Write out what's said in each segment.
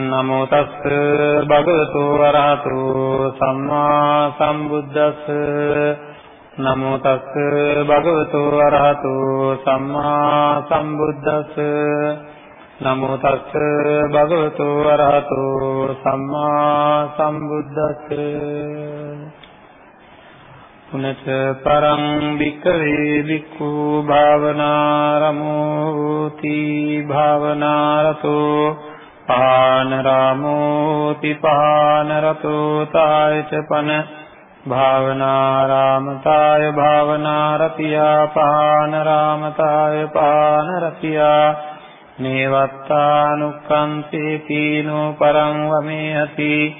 නමෝ තස්ස භගවතු වරහතු සම්මා සම්බුද්දස්ස. නමෝ තස්ස භගවතු වරහතු සම්මා සම්බුද්දස්ස. නමෝ තස්ස භගවතු වරහතු සම්මා සම්බුද්දස්ස. පුනච පරං වික්ඛවේ වික්ඛු භාවනාරමෝති භාවනාරතෝ පානරාමෝති පානරතෝ තායච පන භාවනාරාමතාය භාවනාරතියා පානරාමතාය පානරතියා නේවත්තානුක්ඛන්තේ පීනෝ පරං වමේහති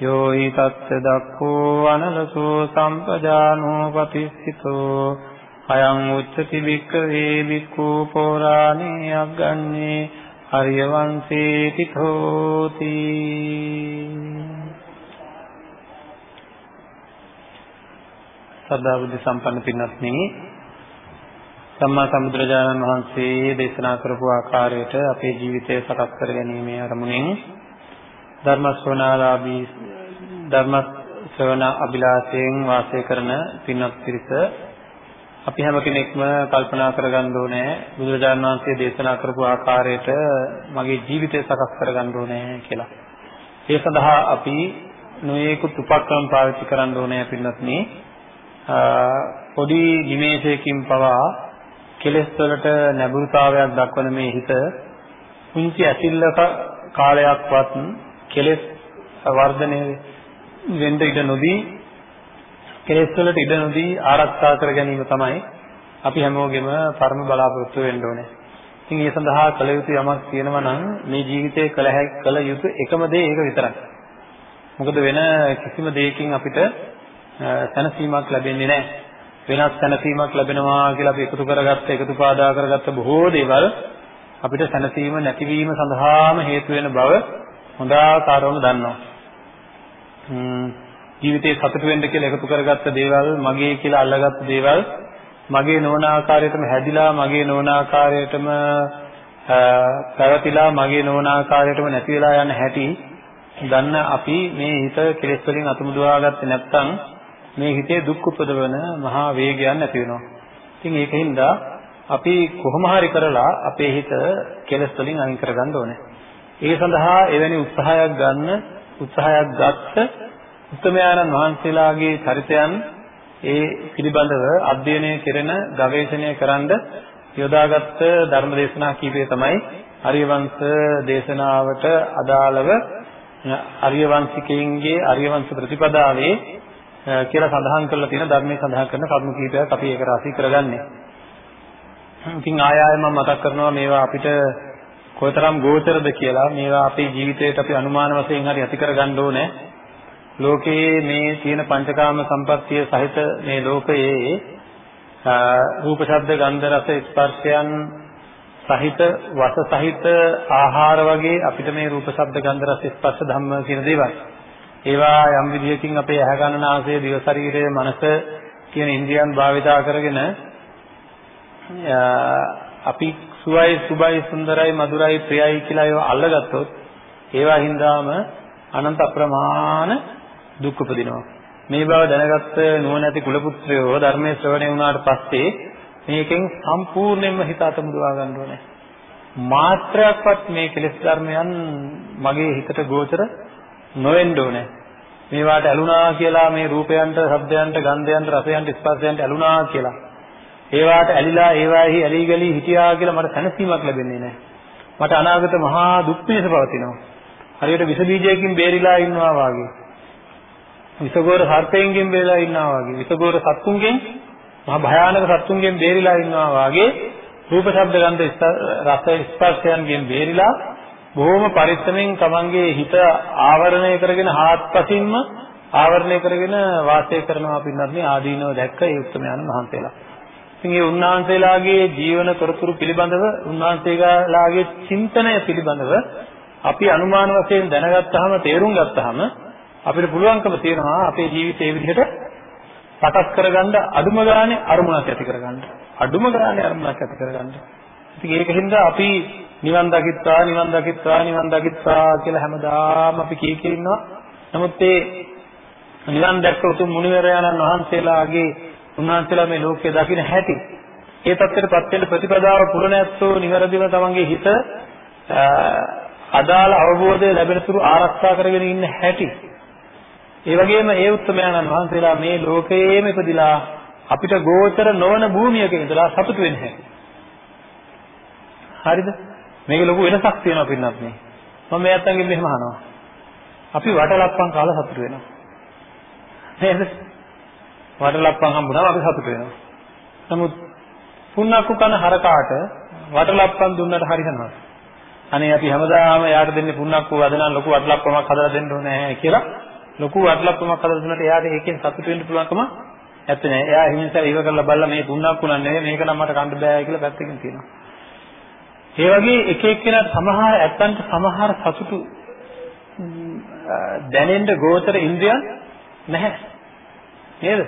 යෝ हि තත්ත දක්ඛෝ අනලසෝ සම්පජානෝ පතිස්සිතෝ අයං උච්චති වික්ඛවේ වික්ඛු පෝරාණේ අග්ගන්නේ හරිය වංශේ තිතෝති සදා බුද්ධ සම්පන්න පින්වත්නි සම්මා සම්බුදුරජාණන් වහන්සේ දේශනා කරපු ආකාරයට අපේ ජීවිතය සකස් කර ගැනීමේ අරමුණෙන් ධර්ම ශ්‍රවණාලාභී ධර්ම ශ්‍රවණ අභිලාෂයෙන් වාසය කරන පින්වත් පිරිස අපි හැම කෙනෙක්ම කල්පනා කරගන්න ඕනේ බුදුරජාණන් වහන්සේ දේශනා කරපු ආකාරයට මගේ ජීවිතය සකස් කරගන්න ඕනේ කියලා. ඒ සඳහා අපි නොයේකුත් උපක්‍රම පාවිච්චි කරන්න ඕනේ පින්වත්නි. පොඩි නිමේෂයකින් පවා කෙලෙස් වලට නැඹුරුතාවයක් දක්වන මේ හිත කුංචි ඇතිල්ලක කාලයක්වත් කෙලෙස් වර්ධනය වෙන්න ඉඩ නොදී කෙලෙස් වලට ඉඩ නොදී ආරක්ෂා කර ගැනීම තමයි අපි හැමෝගෙම පරම බලාපොරොත්තු වෙන්න ඕනේ. ඉතින් ඒ සඳහා කළ යුතු යමක් තියෙනවා නම් මේ ජීවිතේ කළ හැකි කළ යුතු එකම දේ ඒක විතරයි. මොකද වෙන කිසිම දෙයකින් අපිට සැනසීමක් ලැබෙන්නේ නැහැ. වෙනස් සැනසීමක් ලැබෙනවා කියලා අපි එකතු කරගත්ත එකතු පාදා කරගත්ත බොහෝ දේවල් අපිට සැනසීම නැතිවීම සඳහාම හේතු වෙන බව හොඳාකාරවම දන්නවා. ජීවිතේ සතුට වෙන්න කියලා එකතු කරගත්ත දේවල් මගේ කියලා අල්ලගත්ත දේවල් මගේ නොවන ආකාරයටම හැදිලා මගේ නොවන ආකාරයටම පැවතිලා මගේ නොවන ආකාරයටම නැති වෙලා යන හැටි දන්න අපි මේ හිත කෙලෙස් වලින් අතුමුදවා ගත්තේ නැත්නම් මේ හිතේ දුක් උපදවන මහා වේගයක් නැති වෙනවා. ඉතින් ඒකින්ද අපි කොහොම හරි කරලා අපේ හිත කෙලස් වලින් අයින් කරගන්න ඕනේ. ඒ සඳහා එවැනි උත්සාහයක් ගන්න උත්සාහයක් ගත්ත උත්තමයාණන් වහන්සේලාගේ චරිතයන් ඒ පිළිබඳව අධ්‍යයනය කෙරෙන ගවේෂණය කරන්න යොදාගත්ත ධර්ම දේශනා කීපය තමයි අරියවංශ දේශනාවට අදාළව අරියවංශිකයින්ගේ අරියවංශ ප්‍රතිපදාවේ කියලා සඳහන් කරලා තියෙන ධර්මයේ සඳහන් කරන කරුණු කීපයක් අපි ඒක රාශී කරගන්නේ. ඉතින් ආය ආය මම මතක් කරනවා මේවා අපිට කොතරම් ගෝචරද කියලා මේවා අපේ ජීවිතයට අපි අනුමාන වශයෙන් හරි ඇති කරගන්න ඕනේ. ලෝකයේ මේ තියෙන පංචකාම සම්පත්තිය සහිත මේ ලෝකයේ රූප ශබ්ද ගන්ධ රස ස්පර්ශයන් සහිත වස සහිත ආහාර වගේ අපිට මේ රූප ශබ්ද ගන්ධ රස ස්පර්ශ ධම්ම කියන දේවල්. ඒවා යම් විදිහකින් අපේ ඇහැ කන නාසය දිව ශරීරය මනස කියන ඉන්ද්‍රියන් භාවිතා කරගෙන අපි සුවයි සුබයි සුන්දරයි මధుරයි ප්‍රියයි කියලා ඒවා අල්ලගත්තොත් ඒවා හින්දාම අනන්ත අප්‍රමාණ දුක් උපදිනවා මේ බව දැනගත්ත නුවණැති කුල පුත්‍රයෝ ධර්මයේ ශ්‍රවණය වුණාට පස්සේ මේකෙන් සම්පූර්ණයෙන්ම හිත අතමුදවා ගන්න ඕනේ මාත්‍රයක්වත් මේ කෙලෙස් ධර්මයන් මගේ හිතට ගෝචර නොවෙන්න ඕනේ. මේවාට ඇලුනා කියලා මේ රූපයන්ට, ශබ්දයන්ට, ගන්ධයන්ට, රසයන්ට, ස්පර්ශයන්ට ඇලුනා කියලා. ඒවාට ඇලිලා ඒවාෙහි ඇලී ගලී හිටියා කියලා මට සැනසීමක් ලැබෙන්නේ නැහැ. මට අනාගත මහා දුක් පිණිස පවතිනවා. හරියට විස බීජයකින් බේරිලා ඉන්නවා වගේ. විසගෝර සර්පයෙන්ගෙන් බේරිලා ඉන්නවා වගේ. විසගෝර සත්තුන්ගෙන් මහා භයානක සත්තුන්ගෙන් බේරිලා ඉන්නවා වගේ රූප ශබ්ද ගන්ධ රස ස්පර්ශයන්ගෙන් බේරිලා බොහොම පරිස්සමෙන් තමන්ගේ හිත ආවරණය කරගෙන හාත්පසින්ම ආවරණය කරගෙන වාසය කරනවා පින්නත් මේ ආදීනව දැක්ක ඒ උත්තරමයන් වහන්සේලා. ඉතින් මේ උන්වහන්සේලාගේ ජීවන තොරතුරු පිළිබඳව උන්වහන්සේලාගේ චින්තනය පිළිබඳව අපි අනුමාන වශයෙන් දැනගත්තාම තේරුම් ගත්තාම අපිට පුළුවන්කම තියෙනවා අපේ ජීවිතේ මේ විදිහට සකස් කරගන්න අදුම ගානේ අරමුණක් ඇති කරගන්න. අදුම ගානේ අරමුණක් ඇති කරගන්න. ඉතින් ඒකින්ද අපි නිවන් දකිත්වා නිවන් දකිත්වා නිවන් දකිත්වා කියලා හැමදාම අපි කී කී ඉන්නවා. නමුත් ඒ නිවන් දැක්ක උතුම් මුනිවරයාණන් වහන්සේලාගේ උන්වහන්සේලා මේ ලෝකය දකින්න හැටි ඒ පැත්තටපත් වෙන ප්‍රතිපදාව පුරණැත්තෝ නිවැරදිව තමන්ගේ හිත අදාළ අවබෝධය ලැබෙන තුරු ආරක්ෂා කරගෙන ඉන්න හැටි ඒ වගේම ඒ උත්තරමයන්න් වහන්සේලා මේ ලෝකයේම ඉපදිලා අපිට ගෝචර නොවන භූමියක ඉඳලා සතුට වෙන්න හැටි හරිද? මේක ලොකු වෙනසක් තියෙනවා පින්නත් මේ. මම මේ අත්තන්ගෙන් මෙහෙම අහනවා. අපි වටලප්පන් කාලා සතුට වෙනවා. නේද? වටලප්පන් හම්බුනම අපි සතුට වෙනවා. නමුත් පුන්නක්කු කන හරකාට වටලප්පන් දුන්නට හරියනවා අනේ අපි හැමදාම යාට දෙන්නේ පුන්නක්කු වදනම් ලොකු වටලප්පමක් හදලා දෙන්න ඕනේ කියලා ලොකු වටලප්පමක් හදලා දුන්නට එයාට ඒකෙන් සතුට වෙන්න පුළුවන්කම නැත්තේ නෑ. එයා හිමින්සාර ඉව කරලා බලලා මේ පුන්නක්කු නම් නෙවෙයි මේක නම් මට කන්න බෑ කියලා පැත්තකින් තියෙනවා. ඒ වගේ එක එක්කෙනා සමහර ඇත්තන්ට සමහර සතුටු දැනෙන්න ගෝචර ඉන්ද්‍රියන් නැහැ. නේද?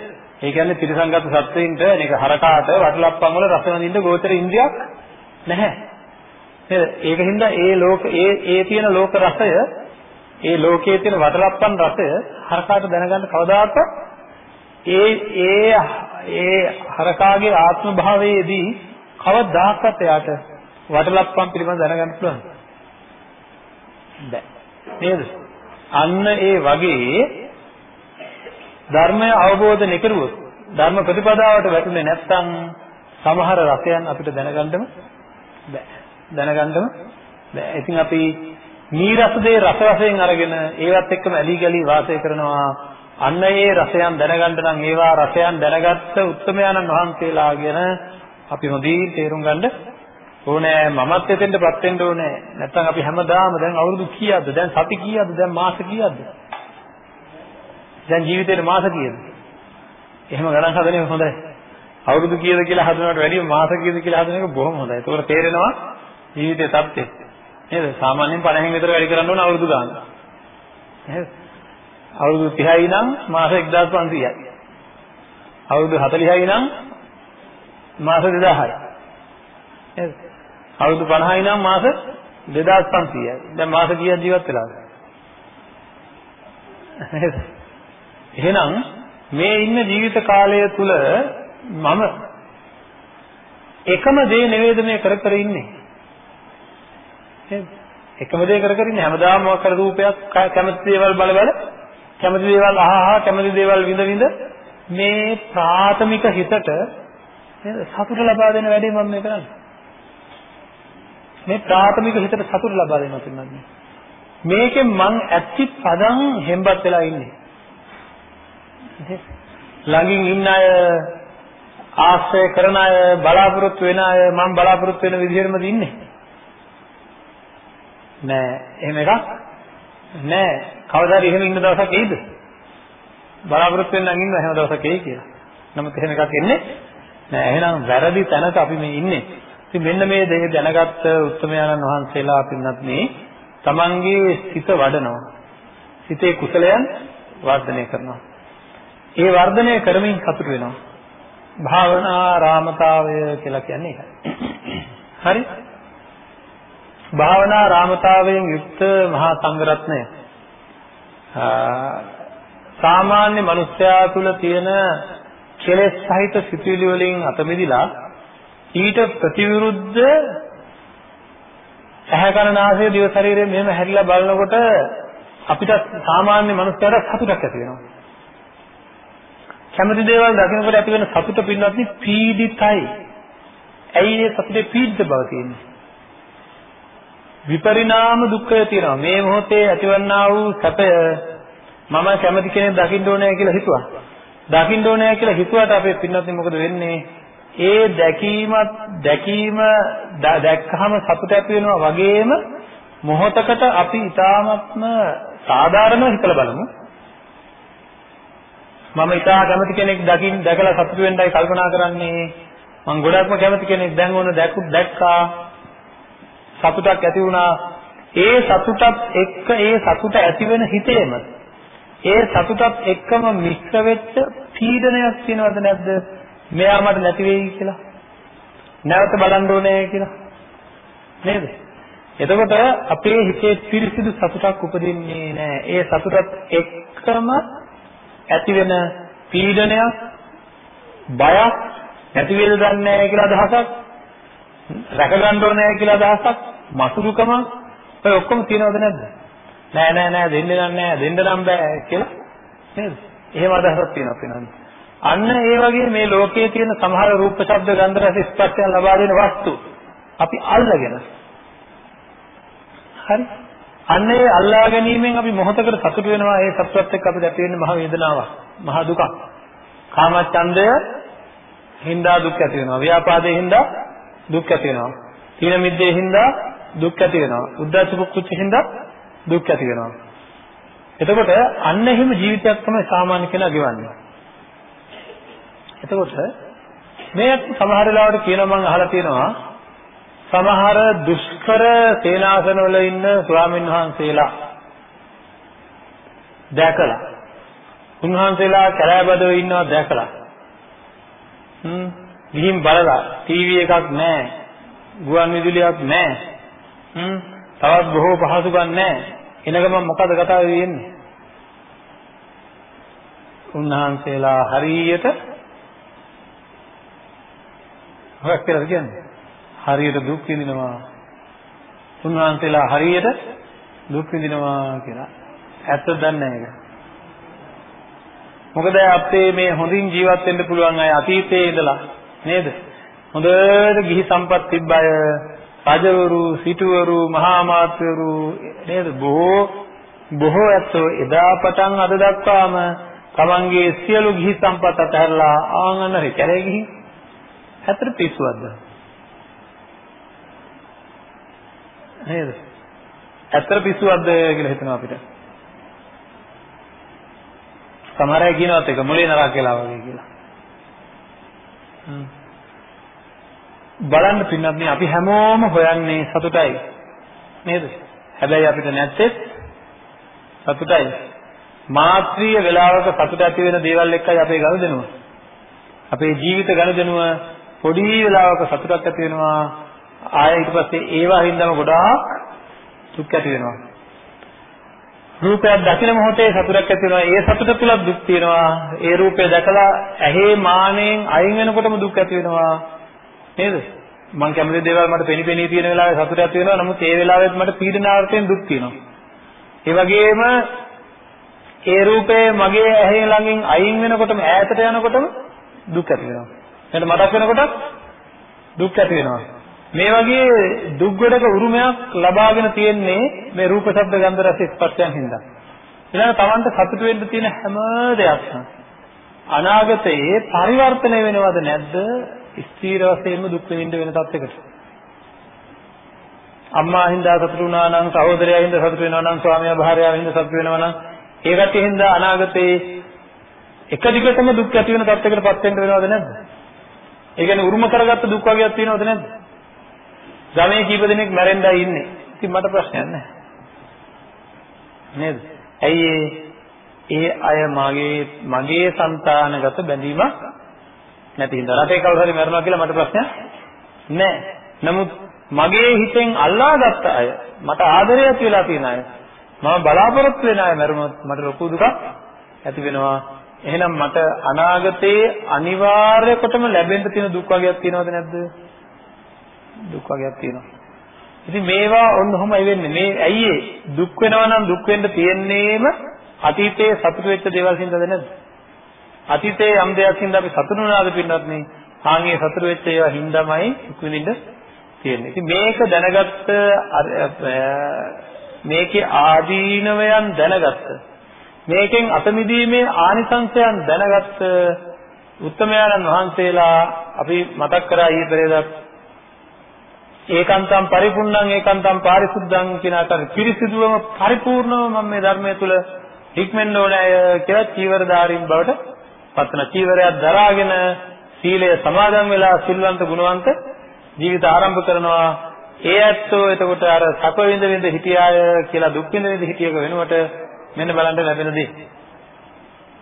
ඒ කියන්නේ ත්‍රිසංගත සත්වයින්ට මේක හරකාට වටලප්පන් වල රස විඳින්න ගෝචර ඉන්ද්‍රියක් නැහැ. නේද? ඒකින්ද ඒ ලෝක ඒ ඒ තියෙන ලෝක රසය ඒ ලෝකයේ තියෙන වටලප්පන් රසය හරකාට දැනගන්න කවදාකවත් ඒ ඒ ඒ හරකාගේ ආත්ම භාවයේදී කවදාකවත් එයාට වටලප්පන් පිළිබඳව දැනගන්න පුළුවන්. බැ. නේද? අන්න ඒ වගේ ධර්මය අවබෝධ නොකරුවොත් ධර්ම ප්‍රතිපදාවට වැටුනේ නැත්නම් සමහර රසයන් අපිට දැනගන්නම බෑ. දැනගන්නම බෑ. ඉතින් අපි නීරස දේ රස වශයෙන් අරගෙන ඒවත් එක්කම ඇලි ගලි වාසය කරනවා. අන්න ඒ රසයන් දැනගන්න නම් ඒවා රසයන් දැනගත්ත උත්තමයන්න් වහන්සේලා ගැන අපි හොඳින් තේරුම් ගන්න ඕනේ. මමත් එතෙන්ටපත් වෙන්න ඕනේ. නැත්නම් අපි හැමදාම දැන් අවුරුදු කීයක්ද? දැන් සති කීයක්ද? දැන් මාස කීයක්ද? දැන් ජීවිතේට මාස කීයද? එහෙම ගණන් හදන එක හොඳයි. අවුරුදු කීයද කියලා හදනවට වැඩිය මාස කීයද කියලා හදන එක බොහොම හොඳයි. ඒකෝර තේරෙනවා ජීවිතයේ தත්ත්වය. නේද? සාමාන්‍යයෙන් 50න් විතර වැඩි කරන්න ඕන අවුරුදු ගාන. නේද? අවුරුදු 30යි නම් මාස 1500යි. අවුරුදු 40යි නම් මාස 2000යි. නේද? අවුරුදු 50යි නම් මාස 2500යි. දැන් මාස කීයක් ජීවත් වෙලාද? නේද? එහෙනම් මේ ඉන්න ජීවිත කාලය තුල මම එකම දේ නෙවෙයිද මේ කර කර ඉන්නේ නේද? එකම දේ කර කර ඉන්නේ හැමදාම මොකක් කර රූපයක් කැමති දේවල් බල බල කැමති දේවල් අහ අහ කැමති දේවල් විඳ විඳ මේ ප්‍රාථමික හිතට නේද සතුට ලබා දෙන වැඩේ මම මේ කරන්නේ. මේ ප්‍රාථමික හිතට සතුට ලබා දෙනවා කියන්නේ. මේකෙන් මං ඇත්ති පදන් හෙම්බත් වෙලා ඉන්නේ. ළඟින් ඉන්න අය ආශ්‍රය කරන අය බලාපොරොත්තු වෙන අය මම බලාපොරොත්තු වෙන විදිහටමද ඉන්නේ. නෑ. එහෙම එකක් නෑ. කවදා හරි එහෙම ඉන්න දවසක් එයිද? බලාපොරොත්තු වෙන්න නම් ඉන්න එහෙම දවසක් එයි කියලා. නමුත් එහෙම එකක් එන්නේ නෑ. එහෙනම් වැරදි තැනක අපි මේ ඉන්නේ. ඉතින් මෙන්න මේ දේ දැනගත්ත උත්තමයන්න් වහන්සේලා පින්නත් මේ තමන්ගේ සිත වඩනවා. සිතේ කුසලයන් වර්ධනය කරනවා. ඒ වර්ධනය කරමින් සතුට වෙනවා. භාවනා රාමතාවය කියලා කියන්නේ ඒකයි. හරි? භාවනා රාමතාවයෙන් යුක්ත මහා සංඝරත්නය සාමාන්‍ය මනුස්සයා තුළ තියෙන කෙලෙස් සහිත සිතුවිලි වලින් අත මිදලා ඊට ප්‍රතිවිරුද්ධ ඇහැ කන නාසය දිව ශරීරය මෙහෙම හැරිලා බලනකොට අපිට සාමාන්‍ය මනුස්සයාට සතුටක් ඇති වෙනවා. කැමති දේවල් දකිනකොට ඇති වෙන සතුට පින්වත්නි පීඩිතයි. ඇයි ඒ සතුටේ පීඩිත බව තියෙන්නේ? විපරිණාම දුක්ඛය තියෙනවා. මේ මොහොතේ ඇතිවන්නා වූ සැපය මම කැමති කෙනෙක් දකින්න ඕනේ කියලා හිතුවා. දකින්න ඕනේ කියලා හිතුවට අපේ පින්නත් මොකද වෙන්නේ? ඒ දැකීමත් දැකීම දැක්කහම සතුට ඇති වෙනවා වගේම මොහොතකට අපි ඊ타ත්ම සාධාරණව හිතලා බලමු. මම ඊටා කැමති කෙනෙක් දකින් දැකලා සතුටු වෙන්නයි කල්පනා කරන්නේ. මම ගොඩක්ම කැමති කෙනෙක් දැන් ඕන දැක්කුත් දැක්කා. සතුටක් ඇති වුණා. ඒ සතුටත් එක්ක ඒ සතුට ඇති වෙන හිතේම ඒ සතුටත් එක්කම මිශ්‍ර වෙච්ච පීඩනයක් තියෙනවද නැද්ද? මෙයා මට නැති වෙයි කියලා. නැවත බලන්න ඕනේ කියලා. නේද? එතකොට අපේ හිතේ පිරිසිදු සතුටක් උපදින්නේ නැහැ. ඒ සතුටත් එක්කම ඇති වෙන පීඩනයක්, බයක්, නැති වේද දන්නේ නැහැ කියලා අදහසක්, රැක ගන්න ඕනේ නැහැ කියලා අදහසක්, මසුරුකම ඔය ඔක්කොම තියෙනවද නැද්ද? නෑ නෑ නෑ දෙන්න නම් නෑ දෙන්න නම් බෑ කියලා නේද? එහෙම අදහසක් තියෙනවා පිනන්නේ. අන්න ඒ වගේ මේ ලෝකයේ තියෙන සමහර රූප, ශබ්ද, ගන්ධ, රස, ස්පර්ශයන් ලබා දෙන වස්තු අපි අල්ලගෙන හරි අන්න ඒ අල්ලා ගැනීමෙන් අපි මොහොතකට සතුට වෙනවා ඒ සතුටත් එක්ක අපිට ඇති වෙන්නේ මහ වේදනාවක් මහ දුකක් කාමච්ඡන්දය හින්දා දුක් ඇති වෙනවා ව්‍යාපාදයෙන් හින්දා දුක් ඇති වෙනවා තීන මිද්දේ හින්දා දුක් ඇති වෙනවා. උද්දච්ච කුච්ච හින්දා දුක් ඇති වෙනවා. එතකොට අන්න එහෙම ජීවිතයක් තමයි සාමාන්‍ය කෙනා ගෙවන්නේ. එතකොට මේ සමහර වෙලාවට කියනවා මම අහලා තියෙනවා සමහර දුෂ්කර සේනාසනවල ඉන්න ස්වාමින් වහන්සේලා දැකලා උන්වහන්සේලා කැලෑබදව ඉන්නවා දැකලා. හ්ම් ගිහින් බලලා ටීවී එකක් නැහැ ගුවන් විදුලියක් නැහැ. හ්ම් තවත් බොහෝ පහසුකම් නැහැ එනගම මොකද කතාව වෙන්නේ උන්වහන්සේලා හරියට මොකක් කියලාද කියන්නේ හරියට දුක් විඳිනවා. උන්වහන්සේලා හරියට දුක් විඳිනවා කියලා. ඇත්ත දන්නේ නැහැ මොකද අපේ මේ හොඳින් ජීවත් වෙන්න පුළුවන් අය අතීතයේ ඉඳලා නේද? හොඳට ගිහි සම්පත් තිබ්බ අය රජවරු, සිටුවරු, මහා මාත්‍යවරු නේද? බොහෝ බොහෝ ඇත්තෝ එදා පටන් අද දක්වාම තමන්ගේ සියලු ගිහි සම්පත් අතහැරලා ආංගනරේ කැරේ ගිහින් ඇත්තට පිස්සුවක්ද? නේද? ඇත්තට පිස්සුවක්ද කියලා හිතනවා අපිට. සමහර අය කියනවත් එක මොලේ නරක කියලා වගේ කියලා. බලන්න පින්නත් මේ අපි හැමෝම හොයන්නේ සතුටයි. නේද? හැබැයි අපිට නැත්තේ සතුටයි. මාත්‍රීය වේලාවක සතුට ඇති වෙන දේවල් එක්කයි අපේ ගනුදෙනුව. අපේ ජීවිත ගනුදෙනුව පොඩි වේලාවක සතුටක් ඇති වෙනවා ආයෙ ඊට පස්සේ ඒවා හින්දාම ගොඩාක් දුක් ඇති වෙනවා. රූපයක් දකින මොහොතේ සතුටක් ඇති වෙනවා. ඒ සතුට තුල දුක් තියෙනවා. ඒ රූපය දැකලා ඇහි මානෙන් අයින් වෙනකොටම දුක් ඇති වෙනවා. නේද? මං කැමති දේවල් මට පෙනි පෙනී තියෙන වෙලාවේ සතුට ඇති වෙනවා. නමුත් ඒ වෙලාවෙත් මට පීඩනාවර්ථයෙන් දුක් තියෙනවා. ඒ වගේම ඒ රූපේ මගේ ඇහි ළඟින් අයින් වෙනකොටම ඈතට යනකොටම දුක් ඇති වෙනවා. එතන මතක් වෙනකොට දුක් ඇති වෙනවා. මේ වගේ දුක් ගොඩක උරුමයක් ලබාගෙන තියෙන්නේ මේ රූප ශබ්ද ගන්ධ රස ස්පර්ශයන් හින්දා. ඊළඟ තමන්ට සතුට වෙන්න තියෙන හැම දෙයක්ම අනාගතයේ පරිවර්තනය වෙනවද නැද්ද? ස්ථීර වශයෙන්ම දුක් විඳින්න වෙන තත්යකට. අම්මා හින්දා සතුටු වුණා නම් සහෝදරයා හින්දා සතුටු වෙනවා නම් ස්වාමියා භාර්යාව හින්දා සතුටු වෙනවා නම් ඒකට හින්දා අනාගතේ එක දිගටම දුක් ඇති වෙන තත්යකට පත් වෙන්න වෙනවද නැද්ද? ඒ කියන්නේ උරුම කරගත්ත දුක් වර්ගයක් තියෙනවද නැද්ද? ගමේ කීප දෙනෙක් මැරෙන්නයි ඉන්නේ. ඉතින් මට ප්‍රශ්නයක් නැහැ. නේද? ඇයි ඒ අය මගේ මගේ సంతానගත බැඳීමක් නැති හින්දා රටේ කවුරු හරි මැරෙනවා කියලා මට ප්‍රශ්නයක් නැහැ. නමුත් මගේ හිතෙන් අල්ලාගත්ත අය මට ආදරය ඇති වෙලා තියෙන අය මම බලාපොරොත්තු වෙන අය මැරුණොත් මට ලොකු දුකක් ඇති වෙනවා. එහෙනම් මට අනාගතයේ අනිවාර්ය කොටම ලැබෙන්න තියෙන දුක් වර්ගයක් තියෙනවද නැද්ද? දුක් වර්ගයක් තියෙනවා. ඉතින් මේවා ඔන්න ඔහොමයි වෙන්නේ. මේ ඇයි ඒ දුක් වෙනවා නම් දුක් වෙන්න තියෙන්නේම අතීතයේ සතුට වෙච්ච දේවල් හින්දාද නැද්ද? අතීතයේ යම් දෙයක් හින්දා අපි සතුටු වුණාද පින්නත් නේ. ආන්ගේ සතුට වෙච්ච ඒවා හින්දාමයි දුක් විඳින්න තියෙන්නේ. ඉතින් මේක දැනගත්ත මේකේ ආදීනවයන් දැනගත්ත මේකෙන් අත මිදීමේ ආනිසංසයන් දැනගත්ත උත්තමයන්න් වහන්සේලා අපි මතක් කරා ඊයේ පෙරේදා ඒකාන්තම් පරිපූර්ණං ඒකාන්තම් පාරිශුද්ධං කියන අතර පිරිසිදුවම පරිපූර්ණව මම මේ ධර්මයේ තුල හික්මෙන්න ඕනේ කියලා චීවරධාරීන් බවට පත්වන චීවරයක් දරාගෙන සීලය සමාදන් වෙලා සිල්වන්ත ගුණවන්ත ජීවිත ආරම්භ කරනවා. ඒ ඇත්තෝ එතකොට අර සැප විඳ විඳ හිටියාය කියලා දුක් විඳ විඳ හිටියක වෙනුවට මෙන්න බලන්න ලැබෙන දේ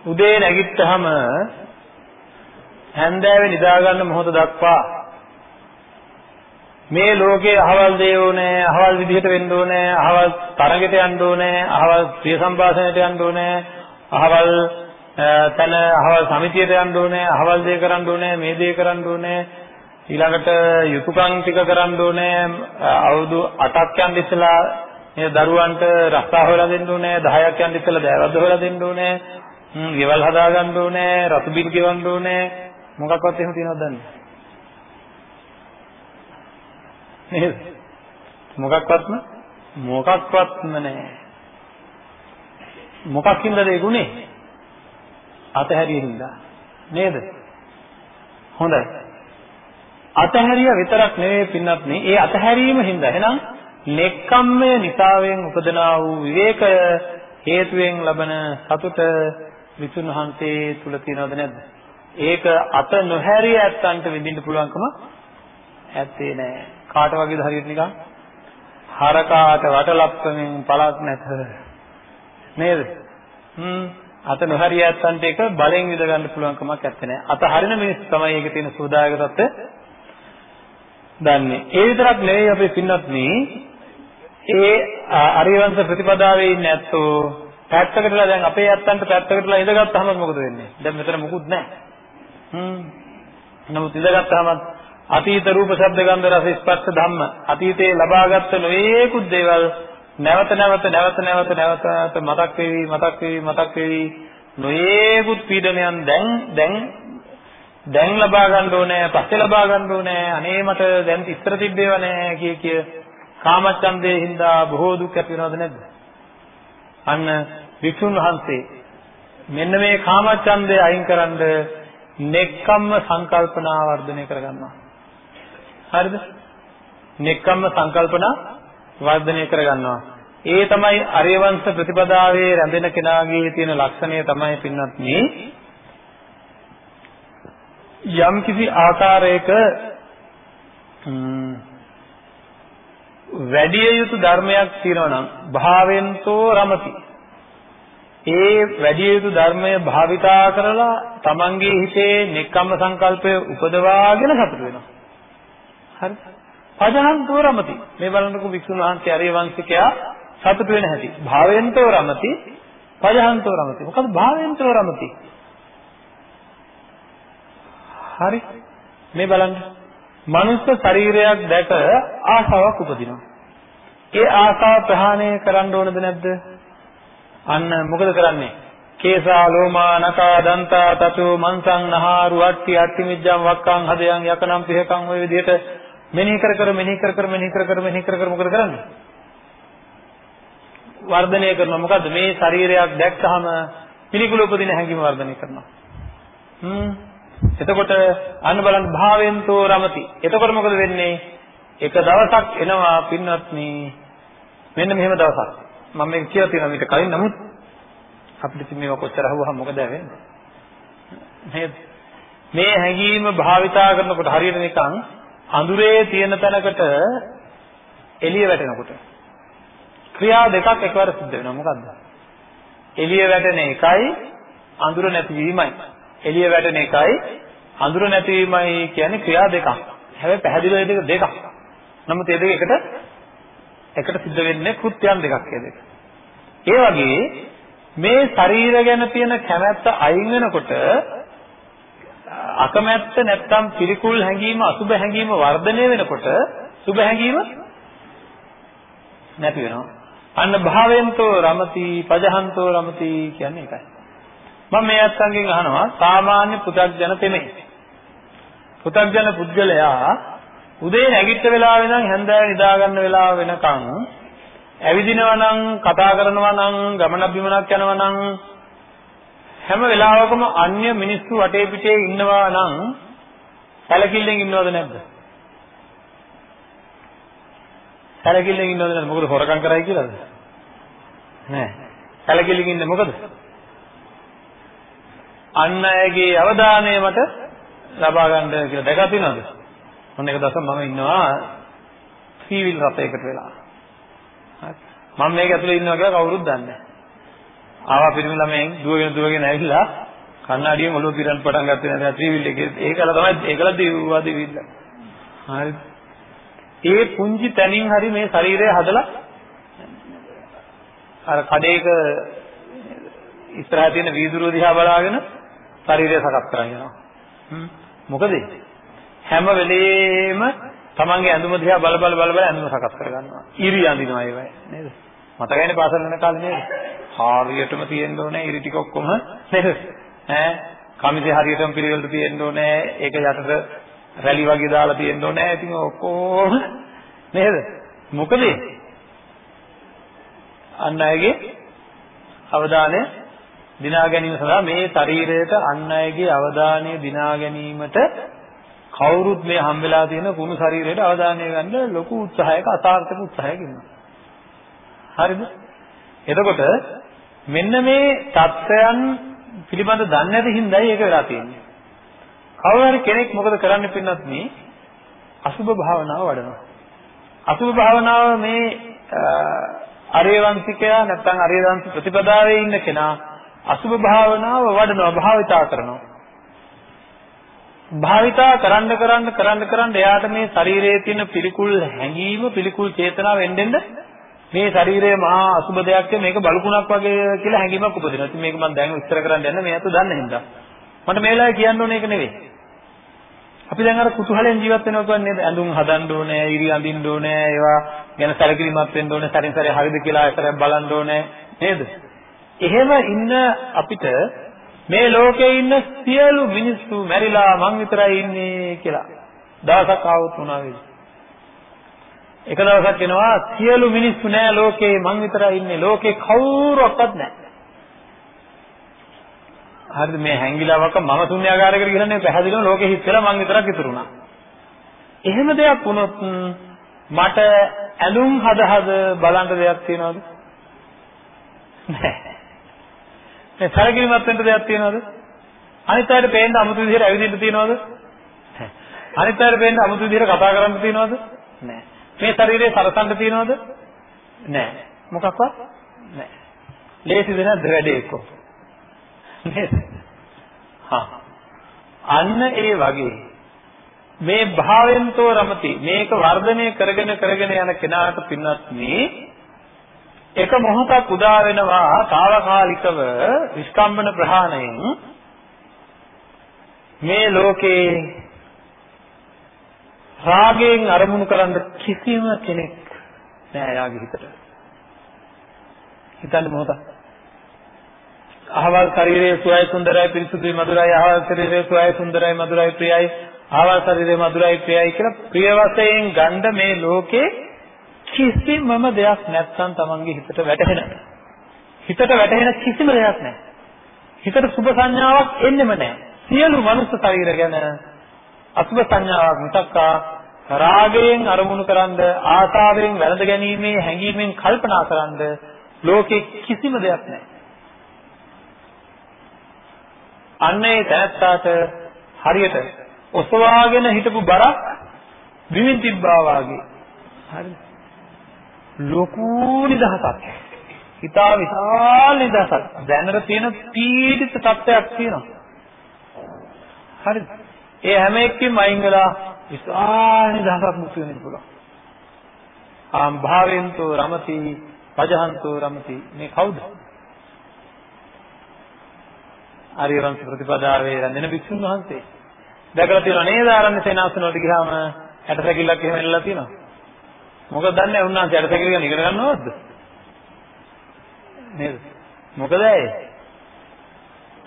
උදේ නැගිට්ටහම හැන්දෑවේ නිදා ගන්න මොහොත දක්වා මේ ලෝකේ අහවල් දේ ඕනේ අහවල් විදිහට වෙන්න ඕනේ අහවල් තරගෙට යන්න ඕනේ අහවල් ප්‍රිය සම්භාෂණයට යන්න ඕනේ අහවල් තන අහවල් සමිතියට යන්න ඕනේ අහවල් දේ කරන්න ඕනේ මේ දේ කරන්න ඕනේ. ඊළඟට යුතුයකම් ටික කරන්න ඕනේ. අවුරුදු 8ක් යන ඉස්සලා මේ දරුවන්ට රස්සා හොයලා දෙන්න ඕනේ 10ක් යන ඉස්සලා දෑවැද්ද හොයලා දෙන්න ඕනේ. හ්ම් ගෙවල් හදා ගන්න ඕනේ රතු බිල් ගෙවන්න ඕනේ. මොකක්වත් එහෙම තියනවද දන්නේ නේද? මොකක්වත්ම මොකක්වත්ම නැහැ මොකක්ින්ද ඒ ගුනේ අතහැරියින්ද නේද හොඳයි අතහැරිය විතරක් නෙවෙයි පින්නත් නේ ඒ අතහැරීම හින්දා එහෙනම් නෙක්කම්මය නිසාවෙන් උපදනා වූ විවේකය හේතුවෙන් ලබන සතුට විසුණු වහන්සේ තුල තියනවද නැද්ද? ඒක අත නොහැරිය ඇත්තන්ට විඳින්න පුළුවන්කම ඇත්තේ නෑ. කාට වගේද හරියට නිකන් හරකාට වටලප්පමින් පළක් නැත. නේද? හ්ම් අත නොහැරිය ඇත්තන්ට ඒක බලෙන් විඳ ගන්න පුළුවන්කමක් ඇත්තේ නෑ. අත හරින මිනිස්සු තමයි ඒකේ තියෙන සෝදායක தත්ත්වය දන්නේ. ඒ විතරක් නෙවෙයි අපි පින්නත් ඒ අරියවංශ ප්‍රතිපදාවේ ඉන්නේ ඇත්තෝ පැත්තකටලා දැන් අපේ ඇත්තන්ට පැත්තකටලා ඉඳගත්තාම මොකද වෙන්නේ? දැන් මෙතන මුකුත් නැහැ. හ්ම්. නමුත් ඉඳගත්තාම අතීත රූප ශබ්ද ගන්ධ රස ස්පර්ශ ධම්ම අතීතයේ ලබාගත් නොයේකුත් දේවල් නැවත නැවත නැවත නැවත නැවත මතක් වෙවි මතක් වෙවි මතක් වෙවි. නොයේකුත් පීඩනයන් දැන් දැන් දැන් ලබා ගන්න ඕනේ පස්සේ ලබා ගන්න ඕනේ. අනේ මට දැන් ඉස්සර තිබ්බේව නෑ කිය කිය. කාමච්ඡන්දේ හින්දා බොහෝ දුක් ඇති වෙනවද නැද්ද? අන්න විසුණු වහන්සේ මෙන්න මේ කාමච්ඡන්දේ අයින්කරනද නෙක්කම්ම සංකල්පනා වර්ධනය කරගන්නවා. හරිද? නෙක්කම්ම සංකල්පනා වර්ධනය කරගන්නවා ඒ තමයි අරියවංශ ප්‍රතිපදාවේ රැඳෙන කෙනාගේ තියෙන ලක්ෂණය තමයි පින්වත් මේ යම් කිසි ආකාරයක වැඩි යුතු ධර්මයක් තියෙනවා නම් භාවෙන්තෝ රමති. ඒ වැඩි යුතු ධර්මය භාවිතා කරලා තමන්ගේ හිතේ නෙක්ඛම්ම සංකල්පය උපදවාගෙන සතුට වෙනවා. හරි. පජහන්තෝ රමති. මේ බලන්නකො වික්ෂුන් වහන්සේ අරිය වංශිකයා සතුට වෙන හැටි. භාවෙන්තෝ රමති. පජහන්තෝ රමති. මොකද භාවෙන්තෝ රමති? හරි. මේ බලන්න. මනුස්ස ශරීරයක් දැක ආසාවක් උපදිනවා. ඒ ආසාව ප්‍රහාණය කරන්න ඕනද නැද්ද? අන්න මොකද කරන්නේ? කේසා ලෝමා නකා දන්තා තතු මන්සං නහාරු අට්ටි අට්ටි මිජ්ජං වක්කං හදයන් යකනම් පිහකම් ඔය විදිහට මෙනෙහි කර කර මෙනෙහි කර කර මෙනෙහි කර කර මෙනෙහි කර කර මොකද කරන්නේ? වර්ධනය කරනවා. මොකද්ද මේ ශරීරයක් දැක්කහම පිළිකුල උපදින හැඟීම වර්ධනය කරනවා. හ්ම් එතකොට අන්න බලන්න භාවෙන්තෝ රමති. එතකොට මොකද වෙන්නේ? එක දවසක් එනවා පින්වත්නි මෙන්න මෙහෙම දවසක්. මම මේක කියලා තියෙනවා මීට කලින් නමුත් අපිට මේක කොච්චර අහුවහම මොකද වෙන්නේ? නේද? මේ හැඟීම භාවිතා කරනකොට හරියට නිකන් අඳුරේ තියෙන තැනකට එළිය වැටෙනකොට ක්‍රියා දෙකක් එකවර සිද්ධ වෙනවා මොකද්ද? එළිය වැටෙන එකයි අඳුර නැතිවීමයි. එළිය වැටෙන එකයි අඳුර නැතිවීමයි කියන්නේ ක්‍රියා දෙකක්. හැබැයි පැහැදිලිව දෙක දෙකක්. නමුත් මේ දෙක එකට එකට සිද්ධ වෙන්නේ කෘත්‍යයන් දෙකක් ඒ දෙක. ඒ වගේ මේ ශරීර ගැන තියෙන කැමැත්ත අයින් වෙනකොට අකමැත්ත නැත්තම් පිළිකුල් හැඟීම අසුබ හැඟීම වර්ධනය වෙනකොට සුබ හැඟීම නැති වෙනවා. අන්න භාවයෙන්තෝ රමති පජහන්තෝ රමති කියන්නේ ඒකයි. මම මේ අත්ංගෙන් අහනවා සාමාන්‍ය පුතග්ජන තෙමේ. පුතග්ජන පුද්ගලයා උදේ නැගිට වෙලාව ඉඳන් හැන්දෑව නිදා ගන්න වෙලාව වෙනකන් ඇවිදිනවා නම් කතා කරනවා නම් ගමන බිමනක් යනවා නම් හැම වෙලාවකම අන්‍ය මිනිස්සු වටේ පිටේ ඉන්නවා නම් සැලකිල්ලෙන් ඉන්නවද නැද්ද? සැලකිල්ලෙන් ඉන්නවද නැද්ද? මොකද හොරකම් කරයි කියලාද? නෑ. සැලකිල්ලෙන් ඉන්නේ මොකද? අන් අයගේ අවධානය මට ලබා ගන්න කියලා දැකලා තියෙනවද? මොන එක දවසක් මම ඉන්නවා සීවිල් රථයකට වෙලා. හරි. මම මේක ඇතුලේ ඉන්නවා කියලා කවුරුත් දන්නේ නැහැ. ආවා පිරිමි ළමයෙන් දුවගෙන දුවගෙන ඇවිල්ලා කන්නඩියෙන් ඔළුව පිරන්න පටන් ගත්තේ නැහැ ත්‍රිවිල් එකේ. ඒකල තමයි ඒකල දිව්වා දිවිල්ල. හරි. ඒ පුංචි තැනින් හරි මේ ශරීරය හදලා අර කඩේක ඉස්සරහා තියෙන වීදුරුව දිහා බලාගෙන ශරීරය සකස් කරගෙන යනවා. මොකද හැම වෙලේම තමන්ගේ ඇඳුම දිහා බල බල බල බල ඇඳුම සකස් කරගන්නවා. ඉරි අඳිනවා ඒවයි නේද? මතකයිනේ පාසල යන කාලේ නේද? හරියටම තියෙන්න ඕනේ ඉරි ටික ඔක්කොම නේද? ඈ කමිසේ හරියටම පිළිවෙලට තියෙන්න ඕනේ. ඒක යටට රැලි වගේ දාලා තියෙන්න ඕනේ. ඉතින් ඔක්කොම නේද? මොකද අන් අයගේ අවධානය දිනා ගැනීම සඳහා මේ ශරීරයට අන් අයගේ අවධානය දිනා ගැනීමට කවුරුත් මේ හම්බෙලා තියෙන කුණු ශරීරයට අවධානය ගන්න ලොකු උත්සාහයක අසාර්ථක උත්සාහයක ඉන්නවා. හරිද? එතකොට මෙන්න මේ தත්වයන් පිළිබඳ දන්නේ නැති හින්දායි ඒක වෙලා තියෙන්නේ. කවුරු හරි කෙනෙක් මොකද කරන්න පින්නත් මේ අසුභ භාවනාව වඩනවා. අසුභ භාවනාව මේ අරියවංශිකයා නැත්නම් අරියවංශ ප්‍රතිපදාවේ ඉන්න කෙනා අසුභ භාවනාව වඩනවා භාවිතා කරනවා. භාවිතා කරන්න කරන්න කරන්න කරන්න එයාට මේ ශරීරයේ තියෙන පිළිකුල් හැඟීම පිළිකුල් චේතනාව එන්නෙන්න මේ ශරීරයේ මහා අසුබ දෙයක් මේක බලුකුණක් වගේ කියලා හැඟීමක් උපදිනවා. ඉතින් මේක මම දැන් විස්තර කරන්න යන්නේ මේ අත දන්න හින්දා. මට මේ වෙලාවේ කියන්න ඕනේ ඒක නෙවෙයි. අපි දැන් අර කුතුහලෙන් ජීවත් වෙනවා කියන්නේ නේද? ඇඳුම් හදන්න ඕනේ, ඉරි අඳින්න ඕනේ, ඒවා ගැන සැලකිලිමත් වෙන්න ඕනේ, සැරින් සැරේ හරිද කියලා ආයතරයක් බලන්න ඕනේ නේද? එහෙම ඉන්න අපිට මේ ලෝකේ ඉන්න සියලු මිනිස්සු මැරිලා මං විතරයි ඉන්නේ කියලා දවසක් ආවොත් මොනවා වෙයිද? එක දවසක් එනවා සියලු මිනිස්සු නෑ ලෝකේ මං විතරයි ඉන්නේ ලෝකේ කවුරුවක්වත් නෑ. හරිද මේ හැංගිලාවක මම ශුන්‍යාකාරයකට ගිහලා නේ පැහැදිලිව ලෝකෙ හිස් වෙලා මං විතරක් ඉතුරු වුණා. එහෙම දෙයක් වුණොත් මට ඇඳුම් හද හද බලන්න දෙයක් තියනවද? නෑ. මේ සැලකිලිමත් වෙන්න දෙයක් තියනවද? අනිත් අයට පේන්න අමුතු විදිහට ඇවිදින්න තියනවද? අනිත් අයට පේන්න අමුතු විදිහට කතා කරන්න තියනවද? නෑ. මේ ශරීරය සරසන්න තියනවද? නෑ. මොකක්වත් නෑ. ලේසිද නැද්ද වැඩේ එක්ක? නේද? හා. අන්න ඒ වගේ මේ භාවෙන්තෝ රමති මේක වර්ධනය කරගෙන කරගෙන යන කෙනාට පින්නත් මේ එක මොහොතක් උදා වෙනවා తాවකාලිකව විස්කම්බන ප්‍රහාණයෙන් මේ ලෝකේ රාගයෙන් අරමුණු කරන්න කිසිම කෙනෙක් නෑ යාගේ හිතට. හිතන්න මොහොතක්. අහවල් ශරීරයේ සුවය සුන්දරයි පිරිසුදුයි මధుරයි. අහවල් ශරීරයේ සුවය සුන්දරයි මధుරයි ප්‍රියයි. අහවල් ශරීරයේ මధుරයි ප්‍රියයි කියලා ප්‍රිය වශයෙන් ගන්න මේ ලෝකේ කිසිමම දෙයක් නැත්නම් Tamange හිතට වැටහෙන. හිතට වැටහෙන කිසිම දෙයක් නැහැ හිතට සුබ සංඥාවක් එන්නෙම නැහැ සියලු මනුස්ස ශරීර ගැන අසුබ සංඥාවක් මිසක් රාගයෙන් අරමුණු කරන්ද ආසාවෙන් වැළඳ ගැනීමේ හැඟීමෙන් කල්පනා කරන්ද ලෝකේ කිසිම දෙයක් නැහැ. අන්නේ තැනත්තාට හරියට ඔසවාගෙන හිටපු බරක් විවිධ තිබ්බා වාගේ. හරි. ලොකු නිදහසක්. හිතා විශාල නිදහසක්. දැනට තියෙන පීඩිත තත්ත්වයක් තියෙනවා. හරිද? ඒ හැම එකකින්ම අයින් වෙලා විශාල නිදහසක් මුක්ති වෙන්න පුළුවන්. ආම් භාවෙන්තෝ රමති පජහන්තෝ රමති මේ කවුද? ආර්යවංශ ප්‍රතිපදාවේ රැඳෙන භික්ෂුන් වහන්සේ. දැකලා තියෙනව නේද ආරණ්‍ය සේනාසන වලට ගියාම ඇටසැකිල්ලක් එහෙම එල්ලලා තියෙනවා. මොකද දන්නේ උන්වහන්සේ අටසැකිලි ගැන ඉගෙන ගන්නවද? නේද? මොකද ඒ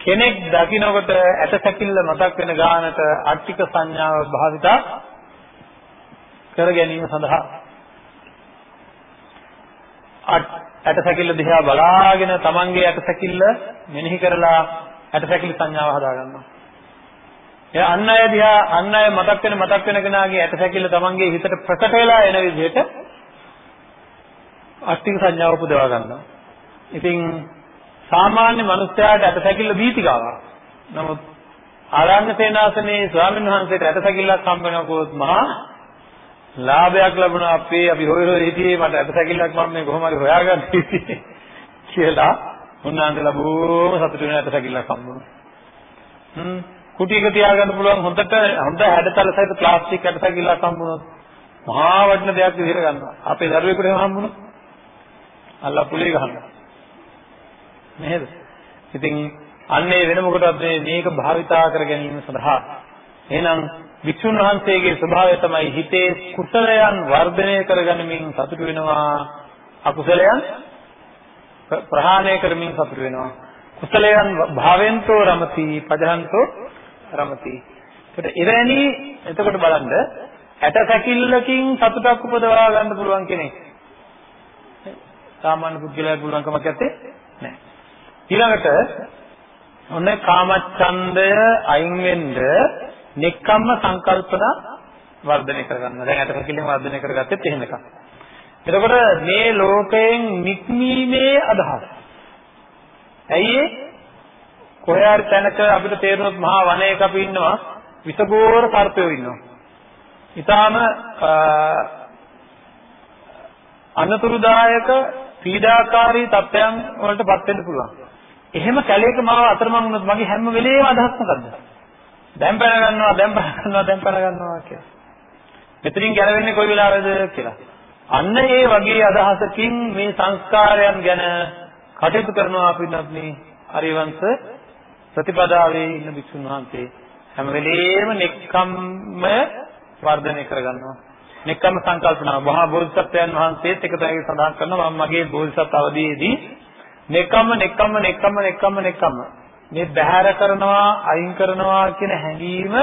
කෙනෙක් දකින්නකොට ඇටසැකිල්ල මතක් වෙන ගානට අට්ටික සංඥාව භාවිතා කර ගැනීම සඳහා ඇටසැකිල්ල දිහා බලාගෙන තමන්ගේ ඇටසැකිල්ල මෙනෙහි කරලා ඇටසැකිලි සංඥාව හදා ගන්නවා. ඒ අන් අය දිහා අන් අය මතක් වෙන මතක් වෙන කෙනාගේ ඇටසැකිල්ල තමන්ගේ හිතට ප්‍රකට වෙලා එන විදිහට අට්ටික සංඥාව උපදවා ගන්නවා. ඉතින් සාමාන්‍ය මනුස්සයාට ඇටසැකිල්ල බීතිකාවක්. නමුත් ආරණ්‍ය සේනාසනේ ස්වාමීන් වහන්සේට ඇටසැකිල්ලක් හම්බ වෙනකොත් මහා ලාභයක් ලැබුණා අපේ අපි හොය හොය හිටියේ මට ඇටසැකිල්ලක් මම මේ කොහොම හරි හොයාගන්න කියලා උන්වහන්සේලා බොහොම සතුටු වෙන ඇටසැකිල්ලක් හම්බුණා. හ්ම් කුටියක තියාගන්න පුළුවන් හොඳට හොඳ හැඩතල සහිත ප්ලාස්ටික් ඇටසැකිල්ලක් හම්බුනොත් මහා වටින දෙයක් විදිහට ගන්නවා. අපේ දරුවෙකුට එහෙම හම්බුනොත් අල්ලා පුලේ ගහනවා. නේද? ඉතින් අන්නේ වෙන මොකටද මේක භාවිතා කර ගැනීම සඳහා එහෙනම් වික්ෂුන් වහන්සේගේ ස්වභාවය තමයි හිතේ කුසලයන් වර්ධනය කරගනිමින් සතුට වෙනවා. අකුසලයන් ප්‍රහාණය කරමින් සතුට වෙනවා. කුසලයන් භාවෙන්තෝ රමති පජහන්තෝ රමති. ඒකට එවැනි එතකොට බලන්න ඇට සැකිල්ලකින් සතුටක් උපදවා ගන්න පුළුවන් කෙනෙක්. සාමාන්‍ය පුද්ගලයාට පුළුවන් කමක් නැත්තේ නෑ ඊළඟට ඔන්න කාමච්ඡන්දය අයින් වෙන්න නෙක්ඛම්ම සංකල්පන වර්ධනය කරගන්න. දැන් අට කිලිම වර්ධනය කරගත්තෙත් එහෙම එකක්. එතකොට මේ ලෝකයෙන් නික්මීමේ අදහස. ඇයි ඒ? කොහේ තැනක අපිට තේරුනොත් මහා වනයේක අපි ඉන්නවා විසගෝර සර්පයෝ ඉන්නවා. ඊටාම අනතුරුදායක පීඩාකාරී තත්ත්වයන් වලට පත් වෙන්න පුළුවන්. එහෙම කැලේක මාව අතරමං වුණොත් මගේ හැම වෙලේම අදහස් මොකද්ද? දැන් පැන ගන්නවා, දැන් පැන ගන්නවා, දැන් පැන ගන්නවා කියලා. මෙතනින් ගැලවෙන්නේ කොයි වෙලාවද කියලා. අන්න ඒ වගේ අදහසකින් මේ සංස්කාරයන් ගැන කටයුතු කරනවා අපිට මේ හරිවංශ ප්‍රතිපදාවේ ඉන්න භික්ෂුන් වහන්සේ හැම වෙලේම නෙක්ඛම්ම වර්ධනය කරගන්නවා. නෙක්ඛම්ම සංකල්පනාව මහා බෝධිසත්වයන් වහන්සේත් එක තැනක සඳහන් කරනවා මම මගේ බෝධිසත් අවදීයේදී නෙකම්ම නෙකම්ම නෙකම්ම නෙකම්ම නෙකම්ම මේ බැහැර කරනවා අයින් කරනවා කියන හැඟීම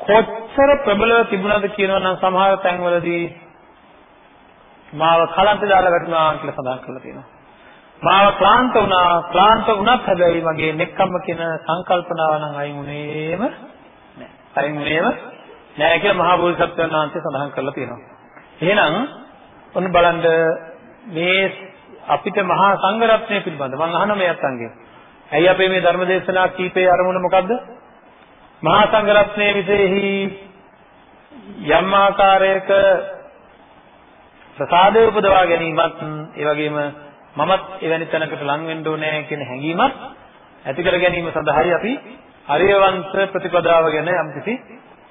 කොච්චර ප්‍රබලව තිබුණාද කියනවා නම් සමහර තැන්වලදී මාව කලන්ත දාලා වැටුණා කියලා සඳහන් කරලා තියෙනවා. මාව ක්ලාන්ත වුණා ක්ලාන්ත වුණත් හැබැයි මගේ නෙක්කම්ම කියන සංකල්පනාව නම් අයින් උනේම නෑ. අයින් උනේම නෑ කියලා මහා බෝධිසත්වයන් වහන්සේ සඳහන් කරලා තියෙනවා. එහෙනම් ඔන්න බලන්න මේ අපිට මහා සංඝරත්නය පිළිබඳ මම අහන මේ අත්ංගේ. ඇයි අපේ මේ ධර්ම දේශනා කීපේ අරමුණ මොකද්ද? මහා සංඝරත්නයේ විශේෂෙහි යම් ආකාරයක ප්‍රසාදය උපදවා ගැනීමත් ඒ වගේම මමත් එවැනි තැනකට ලං වෙන්න ඕනේ කියන හැඟීමත් ඇති කර ගැනීම සඳහායි අපි අරියවංශ ප්‍රතිපදාව ගැන යම්කිසි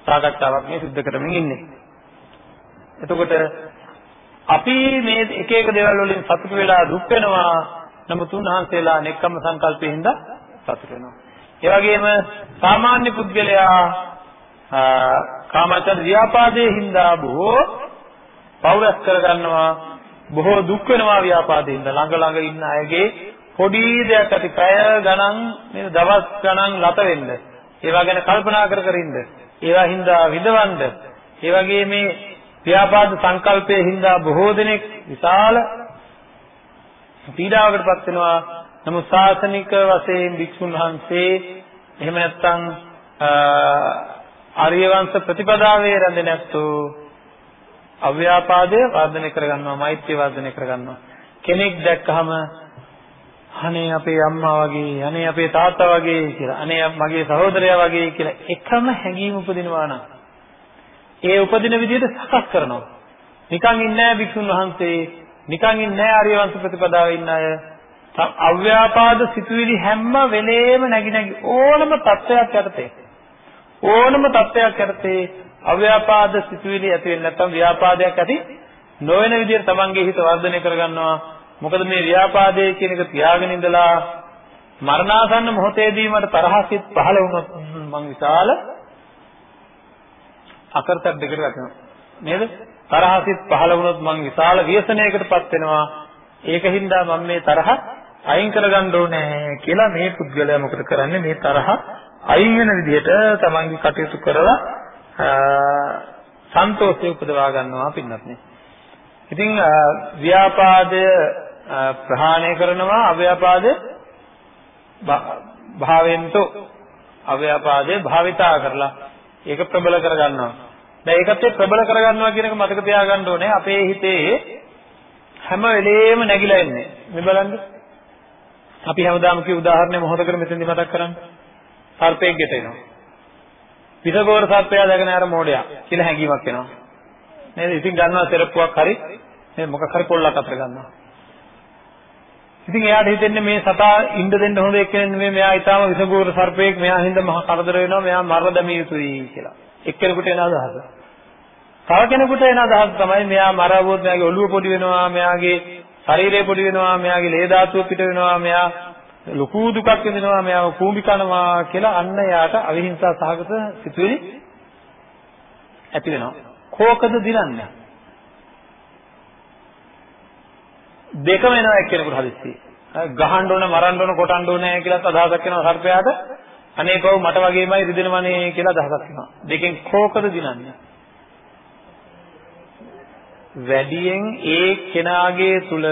සාකච්ඡාවක් මේ සිද්ධ කරමින් ඉන්නේ. එතකොට අපි මේ එක එක දේවල් වලින් සතුට වෙලා දුක් වෙනවා. නමුත් උන්වහන්සේලා නෙක්කම් සංකල්පයෙන් හින්දා සතුට වෙනවා. ඒ වගේම සාමාන්‍ය පුද්ගලයා කාමචර ව්‍යාපාදයේ හින්දා බොහෝ පෞරස් කරගන්නවා. බොහෝ දුක් වෙනවා ව්‍යාපාදයෙන් හින්දා. ළඟ ළඟ ඉන්න අයගේ පොඩි දෙයක් ඇති පැය ගණන් නේද දවස් ගණන් ලත වෙන්න. ඒවා ගැන කල්පනා කර කර ඉන්න. ඒවා හින්දා විඳවන්න. ඒ වගේ මේ ව්‍යාපාද සංකල්පයේ හින්දා බොහෝ දෙනෙක් විශාල පීඩාවකටපත් වෙනවා. නමුත් සාසනික වශයෙන් භික්ෂුන් වහන්සේ එහෙම නැත්නම් ආර්ය වංශ ප්‍රතිපදාවේ රැඳෙන ඇත්තෝ අව්‍යාපාදය වර්ධනය කරගන්නවා, මෛත්‍රිය වර්ධනය කරගන්නවා. කෙනෙක් දැක්කහම අනේ අපේ අම්මා වගේ, අනේ අපේ තාත්තා වගේ කියලා, අනේ මගේ සහෝදරයා වගේ කියලා එකම හැඟීම උපදිනවා නම් ඒ උපදින විදිහට සකස් කරනවා. නිකන් ඉන්නේ නැහැ භික්ෂුන් වහන්සේ, නිකන් ඉන්නේ නැහැ ආර්ය වංශ ප්‍රතිපදාවේ ඉන්න අය. අව්‍යාපාද සිතුවිලි හැම වෙලේම නැగి නැగి ඕනම තත්ත්වයක් යටතේ ඕනම තත්ත්වයක් යටතේ අව්‍යාපාද සිතුවිලි ඇති වෙන්නේ නැත්නම් ව්‍යාපාදයක් ඇති නොවන විදිහට තමන්ගේ හිත වර්ධනය කරගන්නවා මොකද මේ ව්‍යාපාදයේ කියන එක තියාගෙන ඉඳලා මරණාසන්න මොහොතේදී මට තරහසිත පහළ වුණොත් මං විශාල අකරතක් දෙකට වැටෙනවා. නේද? තරහසිත පහළ වුණොත් මං විශාල ව්‍යසනයකටපත් වෙනවා. ඒකින්ද මම මේ තරහ අයින් කරගන්න ඕනේ කියලා මේ පුද්ගලයා මොකද කරන්නේ මේ තරහ අයින් වෙන විදිහට තමන්ගේ කටයුතු කරලා සන්තෝෂය උපදවා ගන්නවා පින්නත් නේ. ඉතින් ව්‍යාපාදය ප්‍රහාණය කරනවා අව්‍යාපාදය භාවෙන්තෝ අව්‍යාපාදේ භාවිතා කරලා ඒක ප්‍රබල කරගන්නවා. දැන් ඒකත් ප්‍රබල කරගන්නවා කියන එක මතක තියාගන්න ඕනේ. අපේ හිතේ හැම වෙලේම නැగిලා එන්නේ. මේ බලන්න. අපි හැමදාම කිය උදාහරණය මොහොතකට මෙතෙන්දි මතක් කරන්න. සර්පයෙක් ගෙට එනවා. විසගෝර සර්පයා දැකන අර මෝඩයා කියලා හැඟීමක් එනවා. නේද? ඉතින් ගන්නවා සෙරප්පුවක් හරි නේද මොකක් හරි පොල්ලක් අතර ගන්නවා. ඉතින් එයාට හිතෙන්නේ මේ සතා ඉන්න දෙන්න හොඳ එක්කෙනෙක් නෙමෙයි මෙයා ඊටාම විසගෝර සර්පයෙක් මෙයා හින්දා මහා කරදර වෙනවා මෙයා මරලා දැමිය යුතුයි කියලා. එක්කෙනෙකුට එන අදහස. තව කෙනෙකුට එන අදහස තමයි මෙයා මරවුවොත් මෙයාගේ ඔළුව පොඩි වෙනවා මෙයාගේ ශරීරය පොඩි වෙනවා මෙයාගේ ලේ ධාතුව පිට වෙනවා මෙයා ලොකු දුකක් විඳිනවා මෙයාව කූඹි කනවා කියලා අන්න යාට අවිහිංසා සහගත සිතුවිලි ඇති වෙනවා. කෝකද දිනන්නේ? දෙකම එනවා එක්කෙනෙකුට හදිස්සියේ. ගහන්න ඕන, මරන්න ඕන, කොටන්න ඕනේ කියලාත් අදහසක් එනවා සර්පයාට. අනේ කව මට වගේමයි රිදෙනවනේ කියලා අදහසක් එනවා. දෙකෙන් කෝකද දිනන්නේ? වැඩියෙන් ඒ කෙනාගේ තුල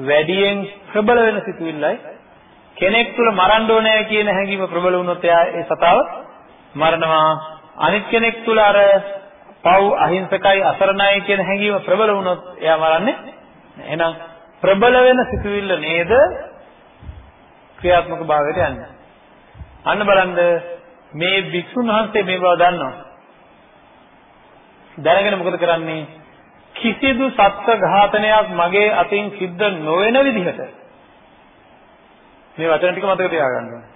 වැඩියෙන් ප්‍රබල වෙන සිතුවිල්ලයි කෙනෙක් තුල මරන්න ඕනේ කියන හැඟීම ප්‍රබල වුණොත් එයා ඒ සතාව මරනවා අනිත් කෙනෙක් තුල අර පව් අහිංසකයි අසරණයි කියන හැඟීම ප්‍රබල වුණොත් එයා මරන්නේ එහෙනම් ප්‍රබල වෙන සිතුවිල්ල නේද ක්‍රියාත්මක භාවයට යන්නේ. අන්න බලන්න මේ භික්ෂුන් වහන්සේ මේ බව දන්නවා. දැනගෙන මොකද කරන්නේ? කිසිදු සත්ත්ව ඝාතනයක් මගේ අතින් සිද්ධ නොවන විදිහට මේ වචන ටික මතක තියාගන්න ඕනේ.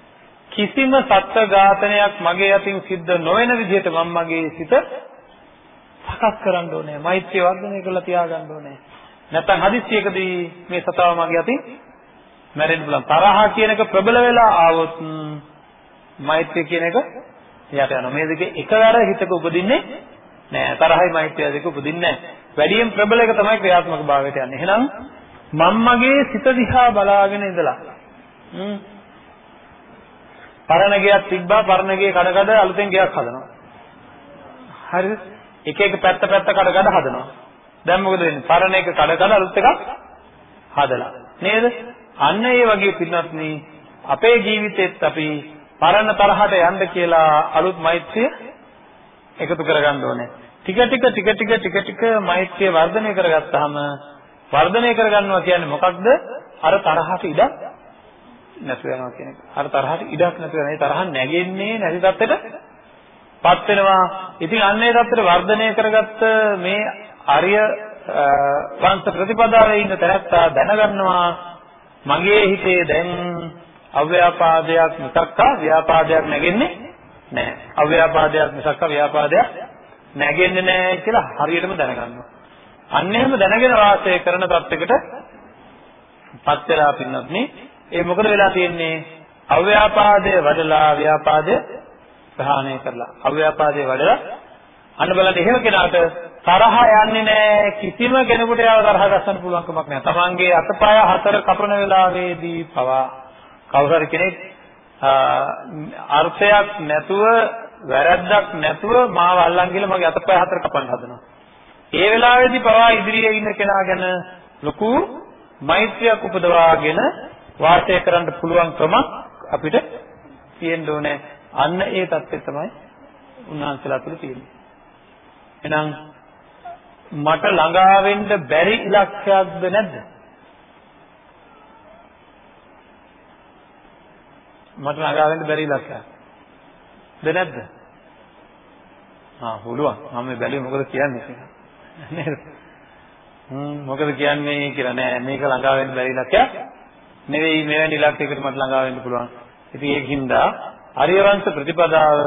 කිසිම සත්ත්ව ඝාතනයක් මගේ අතින් සිද්ධ නොවන විදිහට මම මගේ සිත සකස් කරන්න ඕනේ. මෛත්‍රිය වර්ධනය කරලා තියාගන්න ඕනේ. නැත්නම් හදිස්සියකදී මේ සතාව මගේ අතින් මැරෙන්න පුළුවන්. තරහ කියන එක ප්‍රබල වෙලා ආවොත් මෛත්‍රිය කියන එක යට යනවා. මේ දෙකේ එකවර හිතක උපදින්නේ නෑ. තරහයි මෛත්‍රිය දෙක උපදින්නේ නෑ. වැඩියෙන් ප්‍රබල එක තමයි ක්‍රියාත්මක භාවයට යන්නේ. එහෙනම් මම මගේ සිත දිහා බලාගෙන ඉඳලා හ්ම් පරණ ගයක් තිබ්බා පරණ ගේ කඩ කඩ අලුතෙන් ගයක් හදනවා. හරිද? එක එක පැත්ත පැත්ත කඩ කඩ හදනවා. දැන් මොකද වෙන්නේ? පරණ එක කඩ කඩ අලුත් එකක් හදලා. නේද? අන්න ඒ වගේ පින්වත්නි අපේ ජීවිතෙත් අපි පරණ තරහට යන්න කියලා අලුත් මෛත්‍රිය එකතු කරගන්න ඕනේ. ටික ටික ටික ටික ටික ටික මෛත්‍රිය වර්ධනය කරගත්තාම වර්ධනය කරගන්නවා කියන්නේ මොකක්ද? අර තරහට ඉඩක් නැතු වෙනවා කියන එක. අර තරහට ඉඩක් නැතු වෙනවා. ඒ තරහ නැගෙන්නේ නැති තත්ත්වෙට පත් වෙනවා. ඉතින් අන්න ඒ තත්ත්වෙට වර්ධනය කරගත්ත මේ ආර්ය වංශ ප්‍රතිපදාවේ ඉන්න තැනත්තා දැනගන්නවා මගේ හිතේ දැන් අව්‍යාපාදයක් මිසක්කා ව්‍යාපාදයක් නැගෙන්නේ නැහැ. අව්‍යාපාදයක් මිසක්කා ව්‍යාපාදයක් නැගෙන්නේ නැහැ කියලා හරියටම දැනගන්නවා. අන්න එහෙම දැනගෙන වාසය කරන තත්යකට පත් වෙලා පින්නත් නේ ඒ මොකද වෙලා තියෙන්නේ අව්‍යාපාදයේ වඩලා ව්‍යාපාදය ප්‍රහාණය කරලා අව්‍යාපාදයේ වඩලා අන්න බලන්න එහෙම කෙනාට තරහ යන්නේ නැහැ කිසිම කෙනෙකුට යාව තරහ ගස්සන්න පුළුවන් කමක් නැහැ. තමන්ගේ අතපය හතර කපන වෙලාවේදී පවා කවුරු හරි කෙනෙක් අර්ථයක් නැතුව වැරද්දක් නැතුව මාව අල්ලන් ගිහලා මගේ අතපය හතර කපන්න හදනවා. ඒ වෙලාවේදී පවා ඉදිරියේ ඉන්න කෙනා ගැන ලොකු මෛත්‍රියක් උපදවාගෙන වාසය කරන්න පුළුවන් ක්‍රමක් අපිට තියෙන්න ඕනේ. අන්න ඒ தත්ත්වය තමයි උන්වහන්සේලා තුළ තියෙන්නේ. එහෙනම් මට ළඟා වෙන්න බැරි ඉලක්කයක්ද නැද්ද? මට ළඟා වෙන්න බැරි ඉලක්කයක්ද නැද්ද? ආ පුළුවන්. මම මේ බැලුවේ මොකද කියන්නේ කියලා. නේද? හ්ම් මොකද කියන්නේ කියලා නෑ මේක ළඟා වෙන්න බැරි ඉලක්කයක් නෙවෙයි මෙවැනි ඉලක්කයකට මට ළඟා වෙන්න පුළුවන්. ඉතින් ඒකින්දා ආර්යවංශ ප්‍රතිපදාව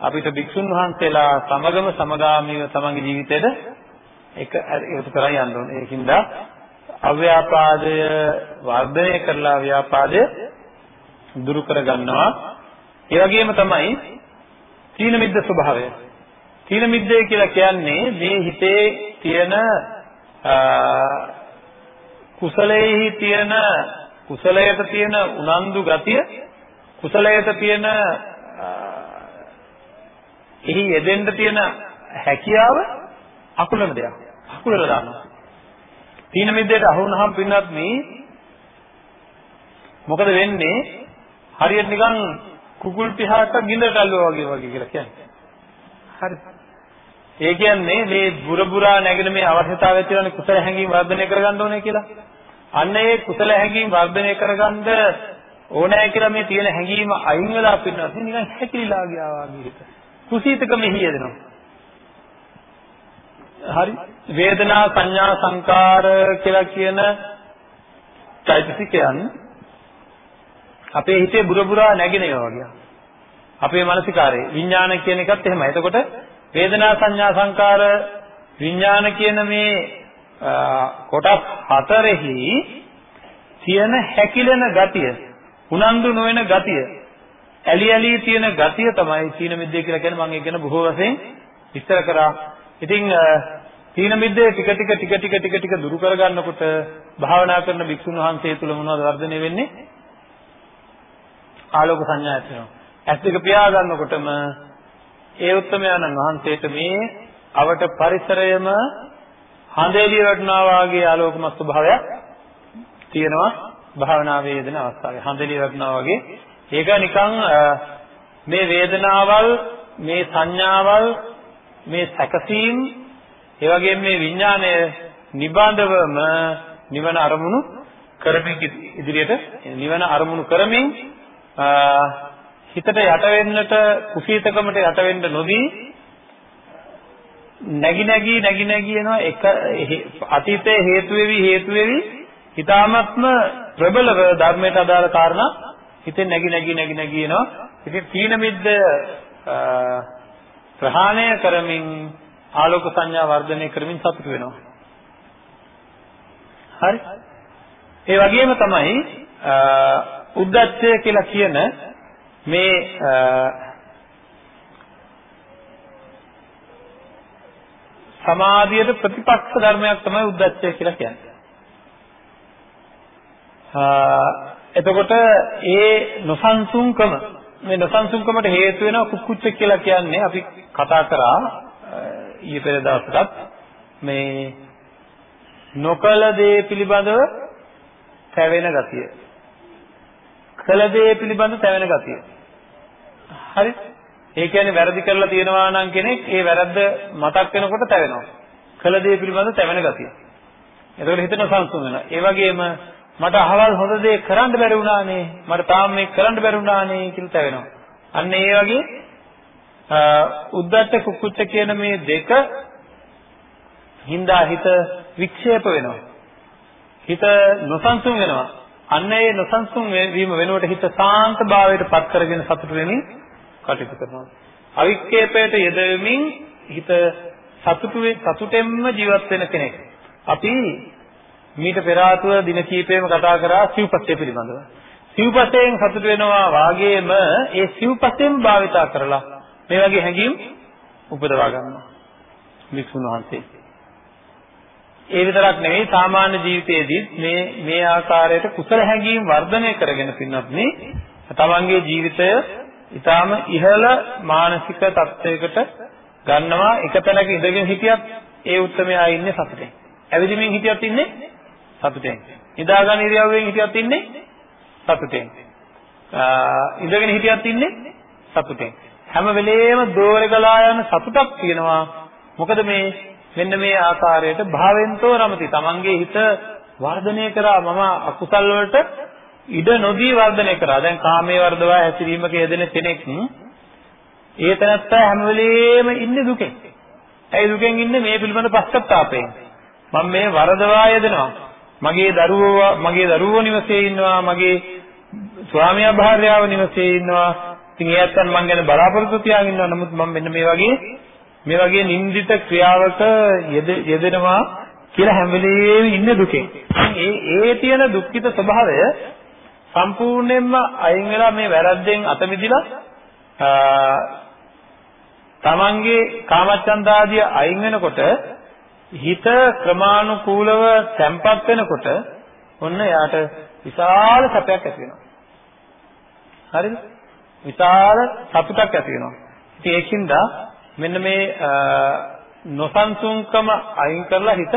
අපිට භික්ෂුන් වහන්සේලා සමගම සමගාමීව තමන්ගේ ජීවිතේට එක ඒකට කරන් යන්න ඕනේ. ඒකින්ද අව්‍යාපාදය වර්ධනය කරලා ව්‍යාපාදය දුරු කර ගන්නවා. ඒ වගේම තමයි තීන මිද්ද ස්වභාවය. තීන මිද්දේ කියලා කියන්නේ මේ හිතේ තියෙන කුසලයේහි තියෙන කුසලයට තියෙන උනන්දු ගතිය කුසලයට තියෙන එහි යෙදෙන්න තියෙන හැකියාව අකුලන දෙයක්. අකුලලා දානවා. තීන මිද්දේට අහු වුණාම පින්නත් මේ මොකද වෙන්නේ? හරියට නිකන් කුකුල් පිහාට ගින්දරට අල්ලුවා වගේ වගේ කියලා කියන්නේ. හරි. ඒ කියන්නේ මේ බුරබුරා නැගෙන මේ අවශ්‍යතාවය තියෙන කුසල හැඟීම් වර්ධනය කරගන්න ඕනේ කියලා. අන්න ඒ කුසල හැඟීම් වර්ධනය කරගන්න ඕනෑ කියලා මේ තියෙන හැඟීම අයින් වෙලා පිටනත් නිකන් හැකිලිලා ගියා වගේ හිත. කුසීතකම හියදෙනවා. හරි වේදනා සංඥා සංකාර කියලා කියන චෛතසිකයන් අපේ හිතේ බුරබුරා නැගෙන ඒවා වගේ. අපේ මානසිකාරේ විඥාන කියන එකත් එහෙමයි. එතකොට වේදනා සංඥා සංකාර විඥාන කියන මේ කොටස් හතරෙහි තියෙන හැකිලෙන ගතිය උනන්දු නොවන ගතිය ඇලි ඇලි තියෙන ගතිය තමයි සීන මිද්දේ කියලා කියන්නේ මම ඒක ගැන බොහෝ වශයෙන් විස්තර කරා. ඉතින් සීන මිද්දේ ටික ටික ටික ටික ටික ටික දුරු කරගන්නකොට භාවනා කරන භික්ෂුන් වහන්සේ තුල මොනවද වර්ධනය වෙන්නේ? ආලෝක සංඥා ඇති වෙනවා. ඇස් දෙක පියා ගන්නකොටම ඒ උත්තමයන්න් වහන්සේට මේ අවට පරිසරයම හඳේලිය වටනවා වාගේ ආලෝකමත් ස්වභාවයක් තියෙනවා භාවනාවේ යෙදෙන අවස්ථාවේ හඳේලිය වටනවා වගේ ඒක නිකන් මේ වේදනාවල් මේ සංඥාවල් මේ සැකසීම් ඒ වගේම මේ විඥාණය නිබඳවම නිවන අරමුණු කරමින් ඉදිරියට නිවන අරමුණු කරමින් හිතට යට වෙන්නට කුසීතකමට යට වෙන්න නොදී නැగి නැగి නැగి නැగి යන එක අතීතයේ හේතු වෙවි හේතු වෙවි. ඊ타මත්ම ප්‍රබලව ධර්මයට අදාළ කාරණා හිතේ නැగి නැగి නැగి නැగి යනවා ඉතින් තීන මිද්ද ප්‍රහාණය කරමින් ආලෝක සංඥා වර්ධනය කරමින් සතුට වෙනවා හරි ඒ වගේම තමයි උද්දච්චය කියලා කියන මේ සමාධියට ප්‍රතිපක්ෂ ධර්මයක් තමයි උද්දච්චය කියලා කියන්නේ. එතකොට ඒ නොසන්සුන්කම මේ නොසන්සුන්කමට හේතු වෙන කුක්කුච්ච කියලා කියන්නේ අපි කතා කරා ඊයේ පෙර දවසකත් මේ නොකල දේ පිළිබඳව තැවෙන ගතිය. කළ දේ පිළිබඳව තැවෙන ගතිය. හරි? ඒ කියන්නේ වැරදි කරලා තියෙනවා නම් කෙනෙක් ඒ වැරද්ද මතක් වෙනකොට තැවෙනවා. කළ දේ පිළිබඳව තැවෙන ගතිය. එතකොට හිතන සංසුන් වෙනවා. ඒ වගේම මට අහවල් හොඳ දේ කරන්න බැරි වුණානේ. මට තාම මේක කරන්න බැරි වුණානේ කියලා තැවෙනවා. අන්න ඒ වගේ උද්දච්ච කුක්කුච්ච කියන මේ දෙක හින්දා හිත වික්ෂේප වෙනවා. හිත නොසන්සුන් වෙනවා. අන්න ඒ නොසන්සුන් වීම වෙනුවට හිත සාන්ත භාවයට පත් කරගෙන සතුට වෙමින් කටයුතු කරනවා. අවික්ෂේපයට යෙදෙමින් හිත සතුටු සතුටෙන්ම ජීවත් වෙන කෙනෙක්. අපි මීට පෙර ආතුව දින කීපෙම කතා කරා සිව්පස්සේ පිළිබඳව. සිව්පස්යෙන් සතුට වෙනවා වාගේම ඒ සිව්පස්යෙන් භාවිතා කරලා මේ වගේ හැඟීම් උපදවා ගන්නවා. වික්ෂුන් වහන්සේ. ඒ විතරක් නෙවෙයි සාමාන්‍ය ජීවිතයේදී මේ මේ ආකාරයට කුසල හැඟීම් වර්ධනය කරගෙන පින්නත් මේ තමන්ගේ ජීවිතය ඊටාම ඉහළ මානසික තත්ත්වයකට ගන්නවා එක තැනක ඉඳගෙන හිටියත් ඒ උත්තරමයා ඉන්නේ සතුටෙන්. ඇවිදින්මින් හිටියත් ඉන්නේ සතුටෙන්. නිදා ගන්න ඉරියව්වෙන් හිටියත් ඉන්නේ සතුටෙන්. ඉඳගෙන හිටියත් ඉන්නේ සතුටෙන්. හැම වෙලේම දෝරේ ගලා යන සතුටක් තියෙනවා. මොකද මේ මෙන්න මේ ආකාරයට භාවෙන්තෝ රමති. තමන්ගේ හිත වර්ධනය කරා මම අකුසල් වලට ඉඩ නොදී වර්ධනය කරා. දැන් කාමයේ වර්ධවා හැසිරීමක යෙදෙන කෙනෙක් ඒ තැනත්තා හැම වෙලෙම ඉන්නේ දුකෙන්. ඒ දුකෙන් ඉන්නේ මේ පිළිබඳ පශ්චාත්තාපයෙන්. මම මේ වරදවා යෙදෙනවා. මගේ දරුවෝ මගේ දරුවෝ නිවසේ ඉන්නවා. මගේ ස්වාමියා භාර්යාව නිවසේ ඉන්නවා. ඉතින් ඒ අත්තන් මං ගැන බලාපොරොත්තු තියාගෙන ඉන්නවා. නමුත් මම මෙන්න මේ වගේ මේ වගේ නින්දිත ක්‍රියාවක යෙදෙනවා කියලා හැම වෙලේම ඉන්න දුකෙන්. ඒ ඒ තියෙන දුක්ඛිත ස්වභාවය සම්පූර්ණයෙන්ම අයින් වෙලා මේ වැරද්දෙන් අත මිදිලා තමන්ගේ කාමච්ඡන්දාදිය අයින් වෙනකොට හිත ක්‍රමානුකූලව තැම්පත් වෙනකොට ඔන්න එයාට විශාල සැපයක් ඇති වෙනවා. හරිද? විශාල සතුටක් ඇති වෙනවා. ඉතින් ඒකින්ද මෙන්න මේ නොසන්සුන්කම අයින් කරලා හිත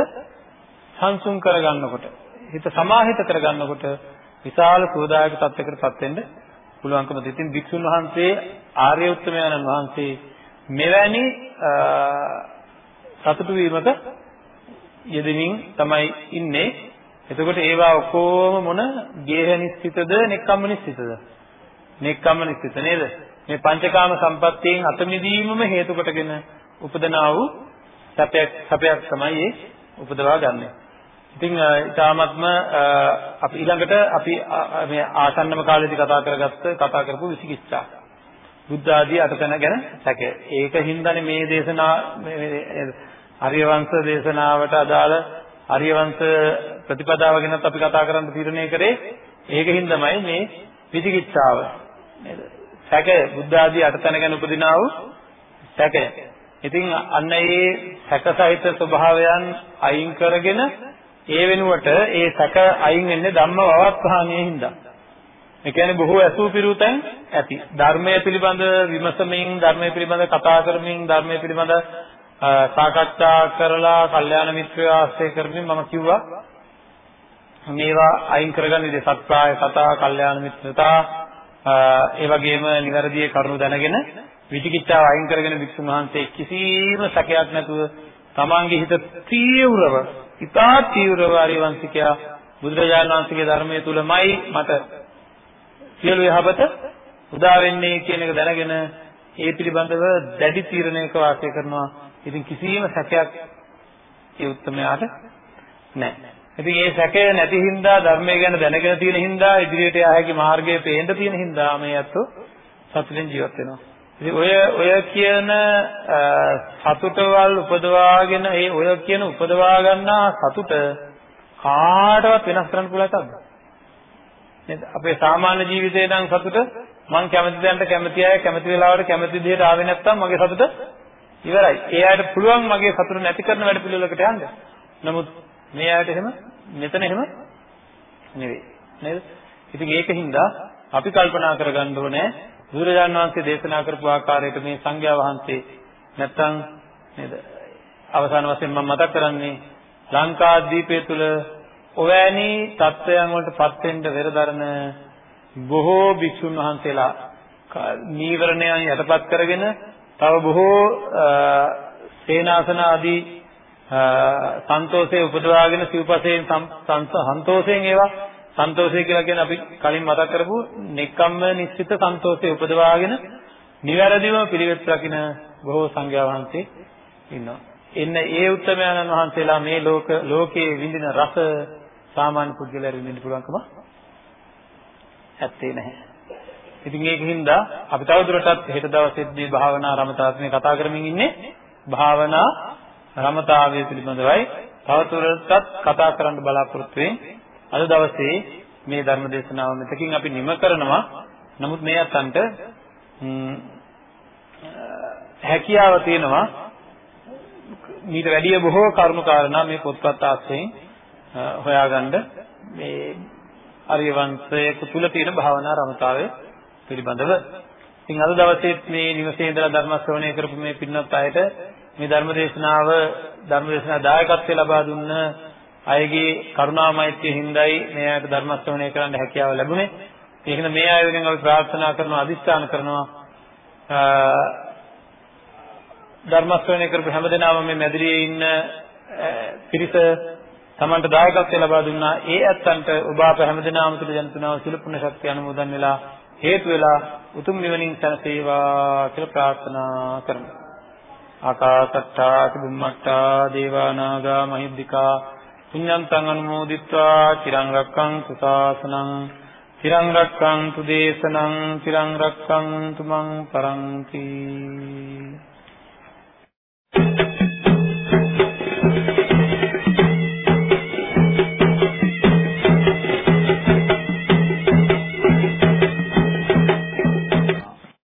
සංසුන් කරගන්නකොට හිත සමාහිත කරගන්නකොට විශාල සෝදායක තත්යකටපත් වෙන්න පුළුවන්කම තියෙන. ඉතින් භික්ෂුන් වහන්සේ ආර්ය උත්තමයන්න් වහන්සේ මෙවැනි සතුටු වීමක යෙදෙමින් තමයි ඉන්නේ. එතකොට ඒවා ඔක්කොම මොන ගේහනිස්සිතද, නෙක්ඛම්මනිස්සිතද? නෙක්ඛම්මනිස්සිත නේද? මේ පංචකාම සම්පත්තියෙන් අත මිදීමම හේතු කොටගෙන උපදනා වූ සැපයක් සැපයක් තමයි ඒ උපදවා ගන්නෙ. ඉතින් ඊටාත්ම අපි ඊළඟට අපි මේ ආසන්නම කාලේදී කතා කරගත්ත කතා කරපු විචිකිච්ඡා. බුද්ධ ආදී අටතන ගැන සැකය. ඒක හින්දානේ මේ දේශනා ආර්යවංශ දේශනාවට අදාළ ආර්යවංශ ප්‍රතිපදාව ගැනත් අපි කතා කරන්න තීරණය කරේ. ඒකින් තමයි මේ විචිකිච්ඡාව. නේද? සැකය බුද්ධ ආදී අටතන ගැන උපදිනා වූ සැකය. ඉතින් අන්න ඒ සැකසහිත ස්වභාවයන් අයින් කරගෙන ඒ වෙනුවට ඒ සැක අයින් වෙන්නේ ධම්ම වවත්හානියේ හින්දා. ඒ කියන්නේ බොහෝ ඇසූ පිරුතෙන් ඇති. ධර්මයේ පිළිබඳ විමසමින්, ධර්මයේ පිළිබඳ කතා කරමින්, ධර්මයේ පිළිබඳ සාකච්ඡා කරලා, කල්යාණ මිත්‍රය ආශ්‍රය කරමින් මම කිව්වා මේවා අයින් කරගන්න ඉතින් සත්‍යාය කතා, කල්යාණ මිත්‍රතා, ඒ වගේම නිවැරදි කරුණු දැනගෙන විචිකිච්ඡාව අයින් කරගෙන වික්ෂුන් වහන්සේ කිසිම සැකයක් නැතුව තමන්ගේ හිත තීව්‍රව, ඉතා තීව්‍රව ආර්යවංශිකයා බුදුරජාණන් වහන්සේගේ ධර්මයේ තුලමයි මට සියලු යහපත උදා වෙන්නේ කියන එක දැනගෙන ඒ පිළිබඳව දැඩි තීරණයක වාසය කරනවා. ඉතින් කිසිම සැකයක් ඒ උත්තරමයාට නැහැ. ඉතින් ඒ සැකය නැති හින්දා ධර්මය ගැන දැනගෙන තියෙන හින්දා ඉදිරියට යා හැකි මාර්ගය පේන්න තියෙන හින්දා මේ අතෝ සතුටින් ජීවත් වෙනවා. ඉතින් ඔය ඔය කියන සතුටවල් උපදවාගෙන ඒ ඔය කියන උපදවා ගන්නා සතුට කාටවත් වෙනස් කරන්න පුළුවන් එකක්ද? නේද? අපේ සාමාන්‍ය ජීවිතේ නම් සතුට මං කැමති දැනට කැමති අය කැමති වෙලාවට කැමති විදිහට ආවේ නැත්නම් මගේ සතුට ඉවරයි. ඒ අයට පුළුවන් මගේ සතුට නැති කරන වැඩ පිළිවෙලකට යන්න. නමුත් මේ අයට එහෙම මෙතන එහෙම නෙවෙයි. නේද? ඉතින් ඒකින්ද අපි කල්පනා කරගන්න ඕනේ බුදුරජාණන් වහන්සේ දේශනා කරපු ආකාරයට මේ සංඝයා වහන්සේ නැත්තම් නේද? අවසාන වශයෙන් මම මතක් කරන්නේ ලංකාද්වීපය තුල ඔවැනි தත්වයන් වලට පත් වෙන්න වෙරදරන බොහෝ භික්ෂුන් වහන්සේලා නීවරණයන් යටපත් කරගෙන තව බොහෝ සේනාසන ආදී සන්තෝෂයේ උපදවාගෙන සිව්පසයෙන් සන්තෝෂයෙන් ඒවා සන්තෝෂය කියලා කියන්නේ අපි කලින් මතක් කරපු නෙක්කම්ම නිශ්චිත සන්තෝෂයේ උපදවාගෙන නිවැරදිව පිළිවෙත් රකින්න බොහෝ සංඝයා වහන්සේ ඉන්නවා. එන්න ඒ උත්තමයන්න් වහන්සේලා මේ ලෝක ලෝකයේ විඳින රස සාමාන්‍ය පුද්ගලයාට විඳින්න පුළුවන්කම ඇත්තේ නැහැ. ඉතින් ඒකින්ද අපි තවදුරටත් හෙට දවසේදී භාවනා රමතාත්මේ කතා කරමින් ඉන්නේ භාවනා රමතාවය පිළිබඳවයි තවදුරටත් කතා කරන්න බලාපොරොත්තු වෙන්නේ. අද දවසේ මේ ධර්ම දේශනාව මෙතකින් අපි නිම කරනවා. නමුත් මේ අතන්ට හැකියාව තියෙනවා මීට වැඩිය බොහෝ කරුණු කාරණා මේ පොත්පත් ආශ්‍රයෙන් හොයාගන්න මේ ආර්ය වංශයක තුල තියෙන භාවනා රමතාවය පිළිබඳව. ඉතින් අද දවසේ මේ නිවසේ ඉඳලා ධර්ම ශ්‍රවණය කරපු මේ පින්වත් අයට මේ ධර්ම දේශනාව ධර්ම දේශනා දායකත්වය ලබා දුන්න අයගේ කරුණාමෛත්‍රිය හිඳයි මේ අයට ධර්ම ශ්‍රවණය කරන්න හැකියාව ලැබුණේ. ඒකන මේ අය වෙනුවෙන් අපි ප්‍රාර්ථනා කරනවා අදිස්ථාන කරනවා ධර්ම ශ්‍රවණය කරපු හැමදෙනාම මේ මැදිරියේ ඉන්න පිරිස තමන්ට දායකත්වය ලබා දුන්නා ඒ ඇත්තන්ට ඔබ අප හැමදෙනාම තුළ ජනිතනාව සිළු පුණ්‍ය ශක්තිය අනුමෝදන් වෙලා හේතු වෙලා උතුම් නිවනින් සැනසේවා කියලා ප්‍රාර්ථනා කරමු. ආකාසට්ටා චුම්මට්ටා දේවා නාග මහිද්దికා පුඤ්ඤන්තං අනුමෝදිත්වා චිරං රක්ඛන්තු ශාසනං චිරං රක්ඛන්තු දේශනං චිරං රක්ඛන්තු මං පරන්ති